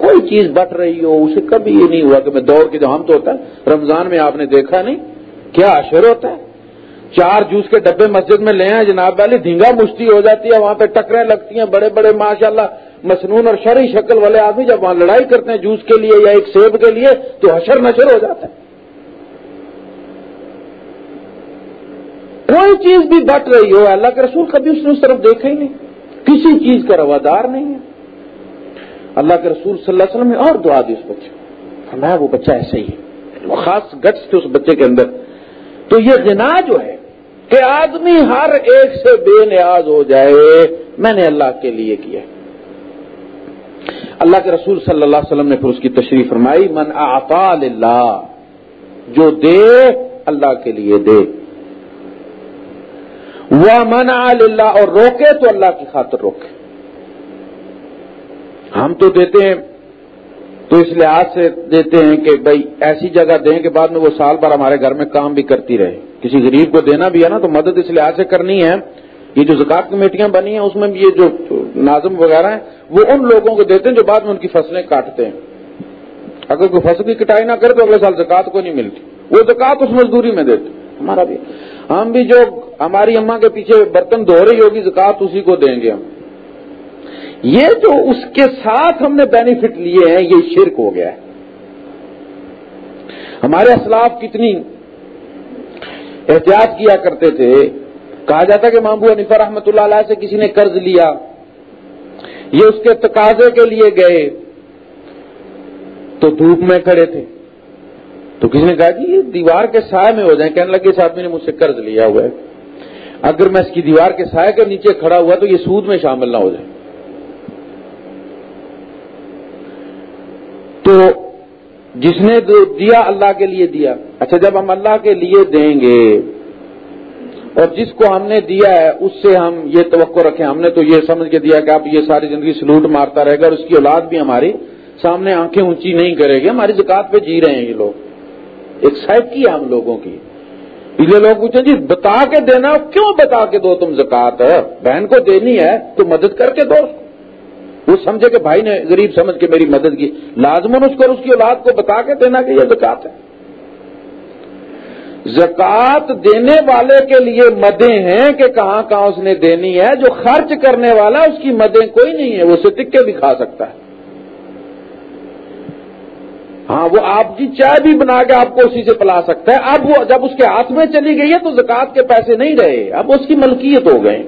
کوئی چیز بٹ رہی ہو، اسے کبھی یہ نہیں ہوا کہ میں دوڑ کے جو ہم تو ہوتا ہے، رمضان میں آپ نے دیکھا نہیں، کیا اشر ہوتا ہے؟ چار جوس کے ڈبے مسجد میں لے ہیں جناب والی دھنگا مشتی ہو جاتی ہے، وہاں پہ ٹکریں لگتی ہیں، بڑے بڑے ماشاء اللہ مصنون اور شرعی شکل والے آدمی جب وہاں لڑائی کرتے ہیں جوس کے لیے یا ایک سیب کے لیے، تو حشر نشر ہو جاتا ہے۔ کوئی چیز بھی بٹ رہی ہو، اللہ کے رسول کبھی اس نے اس طرف دیکھا ہی نہیں۔ کسی چیز کا روادار نہیں ہے۔ اللہ کے رسول صلی اللہ علیہ وسلم نے اور دعا دی اس بچے فرمایا، وہ بچہ ایسے ہی ہے۔ یعنی وہ خاص گٹس تھے اس بچے کے اندر۔ تو یہ غنا جو ہے کہ آدمی، ہر ایک سے بے نیاز ہو جائے۔ میں نے اللہ کے لیے کیا۔ اللہ کے رسول صلی اللہ علیہ وسلم نے پھر اس کی تشریف فرمائی، من آتا اللہ جو دے، اللہ کے لیے دے۔ وہ من اللہ اور روکے تو اللہ کی خاطر روکے۔ ہم تو دیتے ہیں، تو اس لحاظ سے دیتے ہیں کہ بھائی ایسی جگہ دیں کہ بعد میں وہ سال بھر ہمارے گھر میں کام بھی کرتی رہے۔ کسی غریب کو دینا بھی ہے نا، تو مدد اس لحاظ سے کرنی ہے۔ یہ جو زکات کمیٹیاں بنی ہیں، اس میں بھی یہ جو نازم وغیرہ ہیں، وہ ان لوگوں کو دیتے ہیں جو بعد میں ان کی فصلیں کاٹتے ہیں۔ اگر کوئی فصل کی کٹائی نہ کرے تو اگلے سال زکات کو نہیں ملتی۔ وہ زکات اس مزدوری میں دیتے ہمارا بھی ہم بھی جو ہماری اما کے پیچھے برتن دھو رہی ہوگی زکات اسی کو دیں گے ہم۔ یہ جو اس کے ساتھ ہم نے بینیفٹ لیے ہیں، یہ شرک ہو گیا ہے۔ ہمارے اسلاف کتنی احتیاط کیا کرتے تھے۔ کہا جاتا کہ مامبو عنیفا رحمت اللہ علیہ سے کسی نے قرض لیا، یہ اس کے تقاضے کے لیے گئے۔ تو دھوپ میں کھڑے تھے۔ تو کسی نے کہا کہ یہ دیوار کے سائے میں ہو جائیں۔ کہنے لگے، اس آدمی نے مجھ سے قرض لیا ہوا ہے۔ اگر میں اس کی دیوار کے سائے کے نیچے کھڑا ہوا تو یہ سود میں شامل نہ ہو جائے تو جس نے دیا اللہ کے لیے دیا۔ اچھا جب ہم اللہ کے لیے دیں گے اور جس کو ہم نے دیا ہے، اس سے ہم یہ توقع رکھیں۔ ہم نے تو یہ سمجھ کے دیا کہ آپ یہ ساری زندگی سلوٹ مارتا رہے گا اور اس کی اولاد بھی ہماری سامنے آنکھیں اونچی نہیں کرے گی۔ ہماری زکات پہ جی رہے ہیں یہ لوگ۔ ایک سائڈ کی ہم لوگوں کی۔ یہ لوگ پوچھیں جی بتا کے دینا، کیوں بتا کے دو تم زکات؟ بہن کو دینی ہے تو مدد کر کے دو وہ سمجھے کہ بھائی نے غریب سمجھ کے میری مدد کی۔ لازمن اس کو اس کی اولاد کو بتا کے دینا کہ یہ زکات ہے۔ زکات دینے والے کے لیے مدیں ہیں کہ کہاں کہاں اس نے دینی ہے، جو خرچ کرنے والا اس کی مدیں کوئی نہیں ہے وہ اسے ٹکے بھی کھا سکتا ہے۔ ہاں وہ آپ کی چائے بھی بنا کے آپ کو اسی سے پلا سکتا ہے۔ اب وہ جب اس کے ہاتھ میں چلی گئی ہے تو زکات کے پیسے نہیں رہے۔ اب اس کی ملکیت ہو گئے۔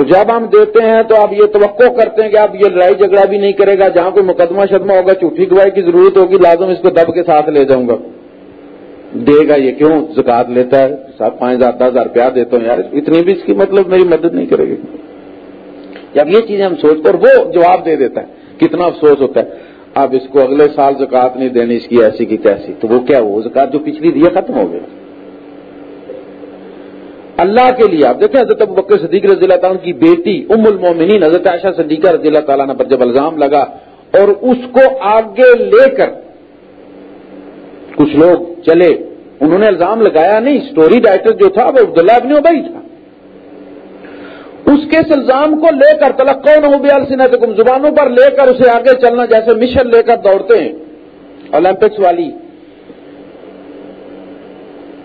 تو جب ہم دیتے ہیں تو آپ یہ توقع کرتے ہیں کہ آپ یہ لڑائی جھگڑا بھی نہیں کرے گا، جہاں کوئی مقدمہ شدمہ ہوگا جھوٹھی گواہی کی ضرورت ہوگی، لازم اس کو دب کے ساتھ لے جاؤں گا۔ دے گا یہ کیوں؟ زکات لیتا ہے، سات پانچ ہزار، دس ہزار روپیہ دیتا ہوں، یار، اتنی بھی اس کی مطلب میری مدد نہیں کرے گی۔ جب یہ چیزیں ہم سوچتے اور وہ جواب دے دیتا ہے، کتنا افسوس ہوتا ہے۔ اب اس کو اگلے سال زکات نہیں دینی، اس کی ایسی کی تیسی۔ تو وہ کیا، وہ زکات جو پچھلی دی ختم ہو گیا اللہ کے لیے، آپ دیکھیں حضرت ابو بکر صدیق رضی اللہ تعالیٰ کی بیٹی ام المومنین، حضرت عائشہ صدیقہ رضی اللہ تعالیٰ نے پر جب الزام لگا اور اس کو آگے لے کر کچھ لوگ چلے، انہوں نے الزام لگایا نہیں اسٹوری رائٹر جو تھا وہ عبداللہ ابن ابئی تھا۔ اس کے اس الزام کو لے کر تلقو نہ ہو بیال زبانوں پر لے کر اسے آگے چلنا جیسے مشن لے کر دوڑتے ہیں۔ اولمپکس والی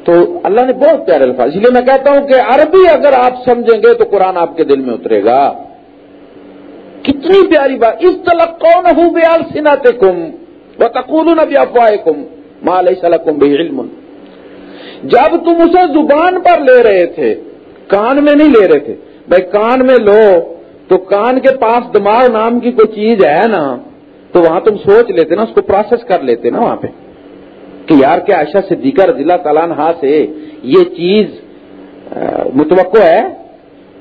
تو اللہ نے بہت پیارے الفاظ اس لیے میں کہتا ہوں کہ عربی اگر آپ سمجھیں گے تو قرآن آپ کے دل میں اترے گا۔ کتنی پیاری بات اس طلق کون ہوں بیال سناتے کم وہ تقول نبی افواہ کم مال کم بھی علم۔ جب تم اسے زبان پر لے رہے تھے، کان میں نہیں لے رہے تھے، بھائی کان میں لو، تو کان کے پاس دماغ نام کی کوئی چیز ہے نا، تو وہاں تم سوچ لیتے نا، اس کو پروسیس کر لیتے نا وہاں پہ۔ کہ یار کیا عائشہ صدیقہ رضی اللہ تعالیٰ عنہ سے یہ چیز متوقع ہے؟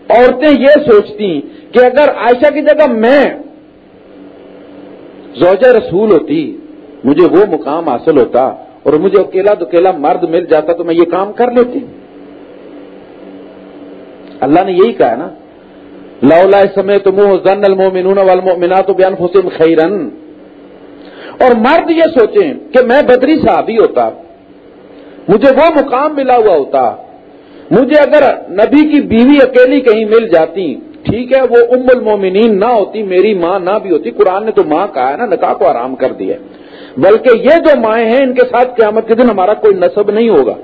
عورتیں یہ سوچتی کہ اگر عائشہ کی جگہ میں زوجہ رسول ہوتی، مجھے وہ مقام حاصل ہوتا اور مجھے اکیلا دکیلا مرد مل جاتا تو میں یہ کام کر لیتی۔ اللہ نے یہی کہا نا، لولا سمے تو منہ زن المومنون والمؤمنات بیان حسین خیرن اور مرد یہ سوچیں کہ میں بدری صحابی ہوتا، مجھے وہ مقام ملا ہوا ہوتا۔ مجھے اگر نبی کی بیوی اکیلی کہیں مل جاتی، ٹھیک ہے، وہ ام المومنین نہ ہوتی، میری ماں نہ بھی ہوتی۔ قرآن نے تو ماں کہا ہے نا، نکاح کو آرام کر دیا بلکہ یہ جو مائیں ہیں، ان کے ساتھ قیامت کے دن ہمارا کوئی نصب نہیں ہوگا۔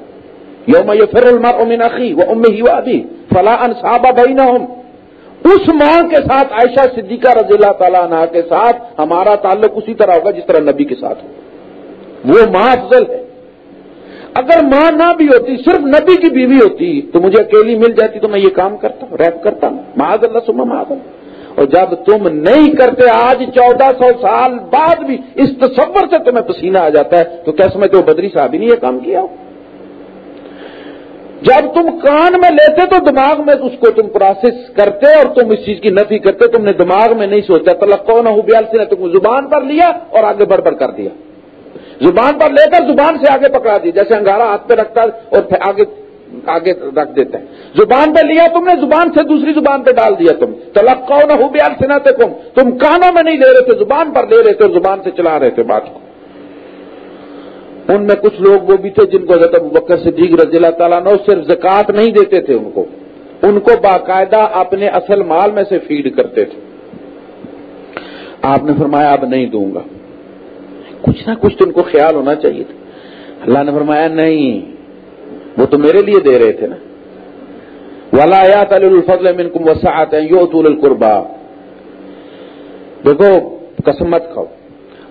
یوم یہ فر المار امین وہ ام ہی وادی فلاح صحابہ بھائی نہ ہوں اس ماں کے ساتھ عائشہ صدیقہ رضی اللہ تعالیٰ عنہ کے ساتھ ہمارا تعلق اسی طرح ہوگا جس طرح نبی کے ساتھ ہو وہ ماں افضل ہے۔ اگر ماں نہ بھی ہوتی، صرف نبی کی بیوی ہوتی، تو مجھے اکیلی مل جاتی تو میں یہ کام کرتا ہوں، ریپ کرتا ہوں۔ معاذ اللہ سما معاذ اللہ۔ اور جب تم نہیں کرتے آج چودہ سو سال بعد بھی اس تصور سے تمہیں پسینہ آ جاتا ہے، تو کیا سمجھتے ہو بدری صاحب نے یہ کام کیا ہو؟ جب تم کان میں لیتے تو دماغ میں اس کو تم پروسیس کرتے اور تم اس چیز کی نفی کرتے، تم نے دماغ میں نہیں سوچا۔ تلق کون ہو بیال سے تم زبان پر لیا اور آگے بڑھ بڑھ کر دیا۔ زبان پر لے کر زبان سے آگے پکڑا دیا۔ جیسے انگارا ہاتھ پہ رکھتا اور آگے آگے رکھ دیتا ہے۔ زبان پہ لیا، تم نے زبان سے دوسری زبان پہ ڈال دیا تم۔ تلق کون ہو بیال سے تم تم کانوں میں نہیں لے رہے تھے، زبان پر لے رہے تھے اور زبان سے چلا رہے تھے بات کو۔ ان میں کچھ لوگ وہ بھی تھے جن کو حضرت بکر صدیق رضی اللہ تعالیٰ نے صرف زکوٰۃ نہیں دیتے تھے ان کو۔ ان کو باقاعدہ اپنے اصل مال میں سے فیڈ کرتے تھے۔ آپ نے فرمایا، اب نہیں دوں گا۔ کچھ نہ کچھ تو ان کو خیال ہونا چاہیے تھا۔ اللہ نے فرمایا، نہیں، وہ تو میرے لیے دے رہے تھے نا۔ ولا الفضل منکم وسعت یو طول القربا دیکھو، قسمت کھاؤ۔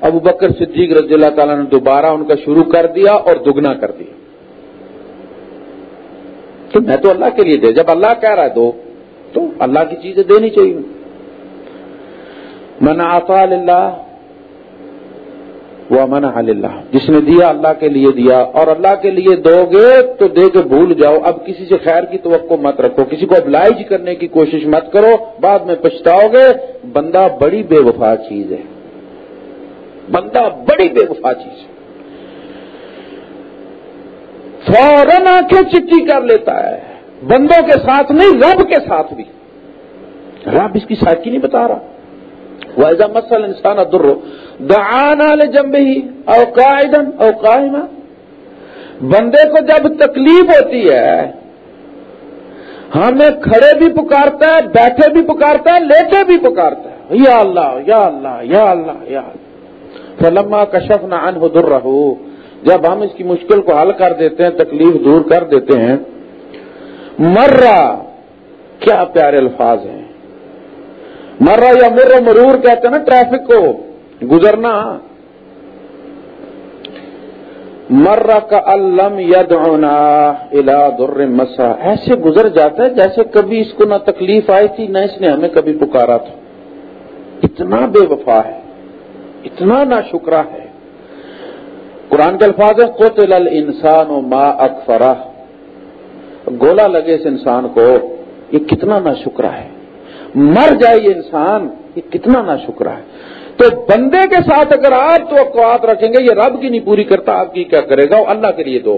ابو بکر صدیق رضی اللہ تعالیٰ نے دوبارہ ان کا شروع کر دیا اور دگنا کر دیا۔ تو میں تو اللہ کے لیے دے، جب اللہ کہہ رہا ہے دو، تو اللہ کی چیزیں دینی چاہیے۔ من آفا اللہ وہ من اللہ جس نے دیا اللہ کے لیے دیا اور اللہ کے لیے دو گے تو دے کے بھول جاؤ۔ اب کسی سے خیر کی توقع مت رکھو، کسی کو ابلائج کرنے کی کوشش مت کرو۔ بعد میں پچھتاؤ گے، بندہ بڑی بے وفا چیز ہے۔ بندہ بڑی بے وفا چیز فوراً آنکھیں چٹی کر لیتا ہے۔ بندوں کے ساتھ نہیں، رب کے ساتھ بھی۔ رب اس کی سائکی نہیں بتا رہا۔ وہ مسل انسان ادر دعانا لے جمبے ہی اوقائدن اوقائما بندے کو جب تکلیف ہوتی ہے، ہمیں کھڑے بھی پکارتا ہے، بیٹھے بھی پکارتا ہے، لیٹے بھی پکارتا ہے۔ یا اللہ یا اللہ یا اللہ یا اللہ۔ فلما کشف نہ ان در رہو جب ہم اس کی مشکل کو حل کر دیتے ہیں، تکلیف دور کر دیتے ہیں مرا کیا پیارے الفاظ ہیں۔ مرا یا مر مرور کہتے ہیں نا ٹریفک کو، گزرنا۔ مر کا الم ید الا در مسا۔ ایسے گزر جاتا ہے جیسے کبھی اس کو نہ تکلیف آئی تھی، نہ اس نے ہمیں کبھی پکارا تھا۔ اتنا بے وفا ہے۔ اتنا نہ شکرا ہے۔ قرآن کے الفاظ ہے قتل الانسان و ما اکفرا گولا لگے اس انسان کو، یہ کتنا نا شکرا ہے۔ مر جائے یہ انسان، یہ کتنا نا شکرا ہے۔ تو بندے کے ساتھ اگر آپ تو اقوات رکھیں گے، یہ رب کی نہیں پوری کرتا، آپ کی کیا کرے گا؟ اللہ کے لیے دو۔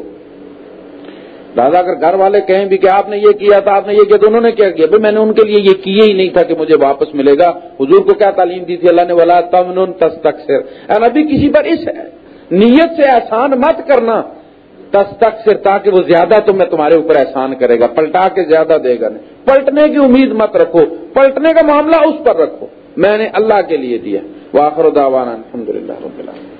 دادا اگر گھر والے کہیں بھی کہ آپ نے یہ کیا تھا، آپ نے یہ کیا، تو انہوں نے کیا کیا؟ بھائی میں نے ان کے لیے یہ کیے ہی نہیں تھا کہ مجھے واپس ملے گا۔ حضور کو کیا تعلیم دی تھی؟ اللہ نے بولا تمن تس تک سر ابھی کسی پر اس نیت سے احسان مت کرنا۔ تس تاکہ وہ زیادہ تو میں تمہارے اوپر احسان کرے گا۔ پلٹا کے زیادہ دے گا نہیں۔ پلٹنے کی امید مت رکھو۔ پلٹنے کا معاملہ اس پر رکھو۔ میں نے اللہ کے لیے دیا۔ واخر دعوانا الحمد للہ رب العالمین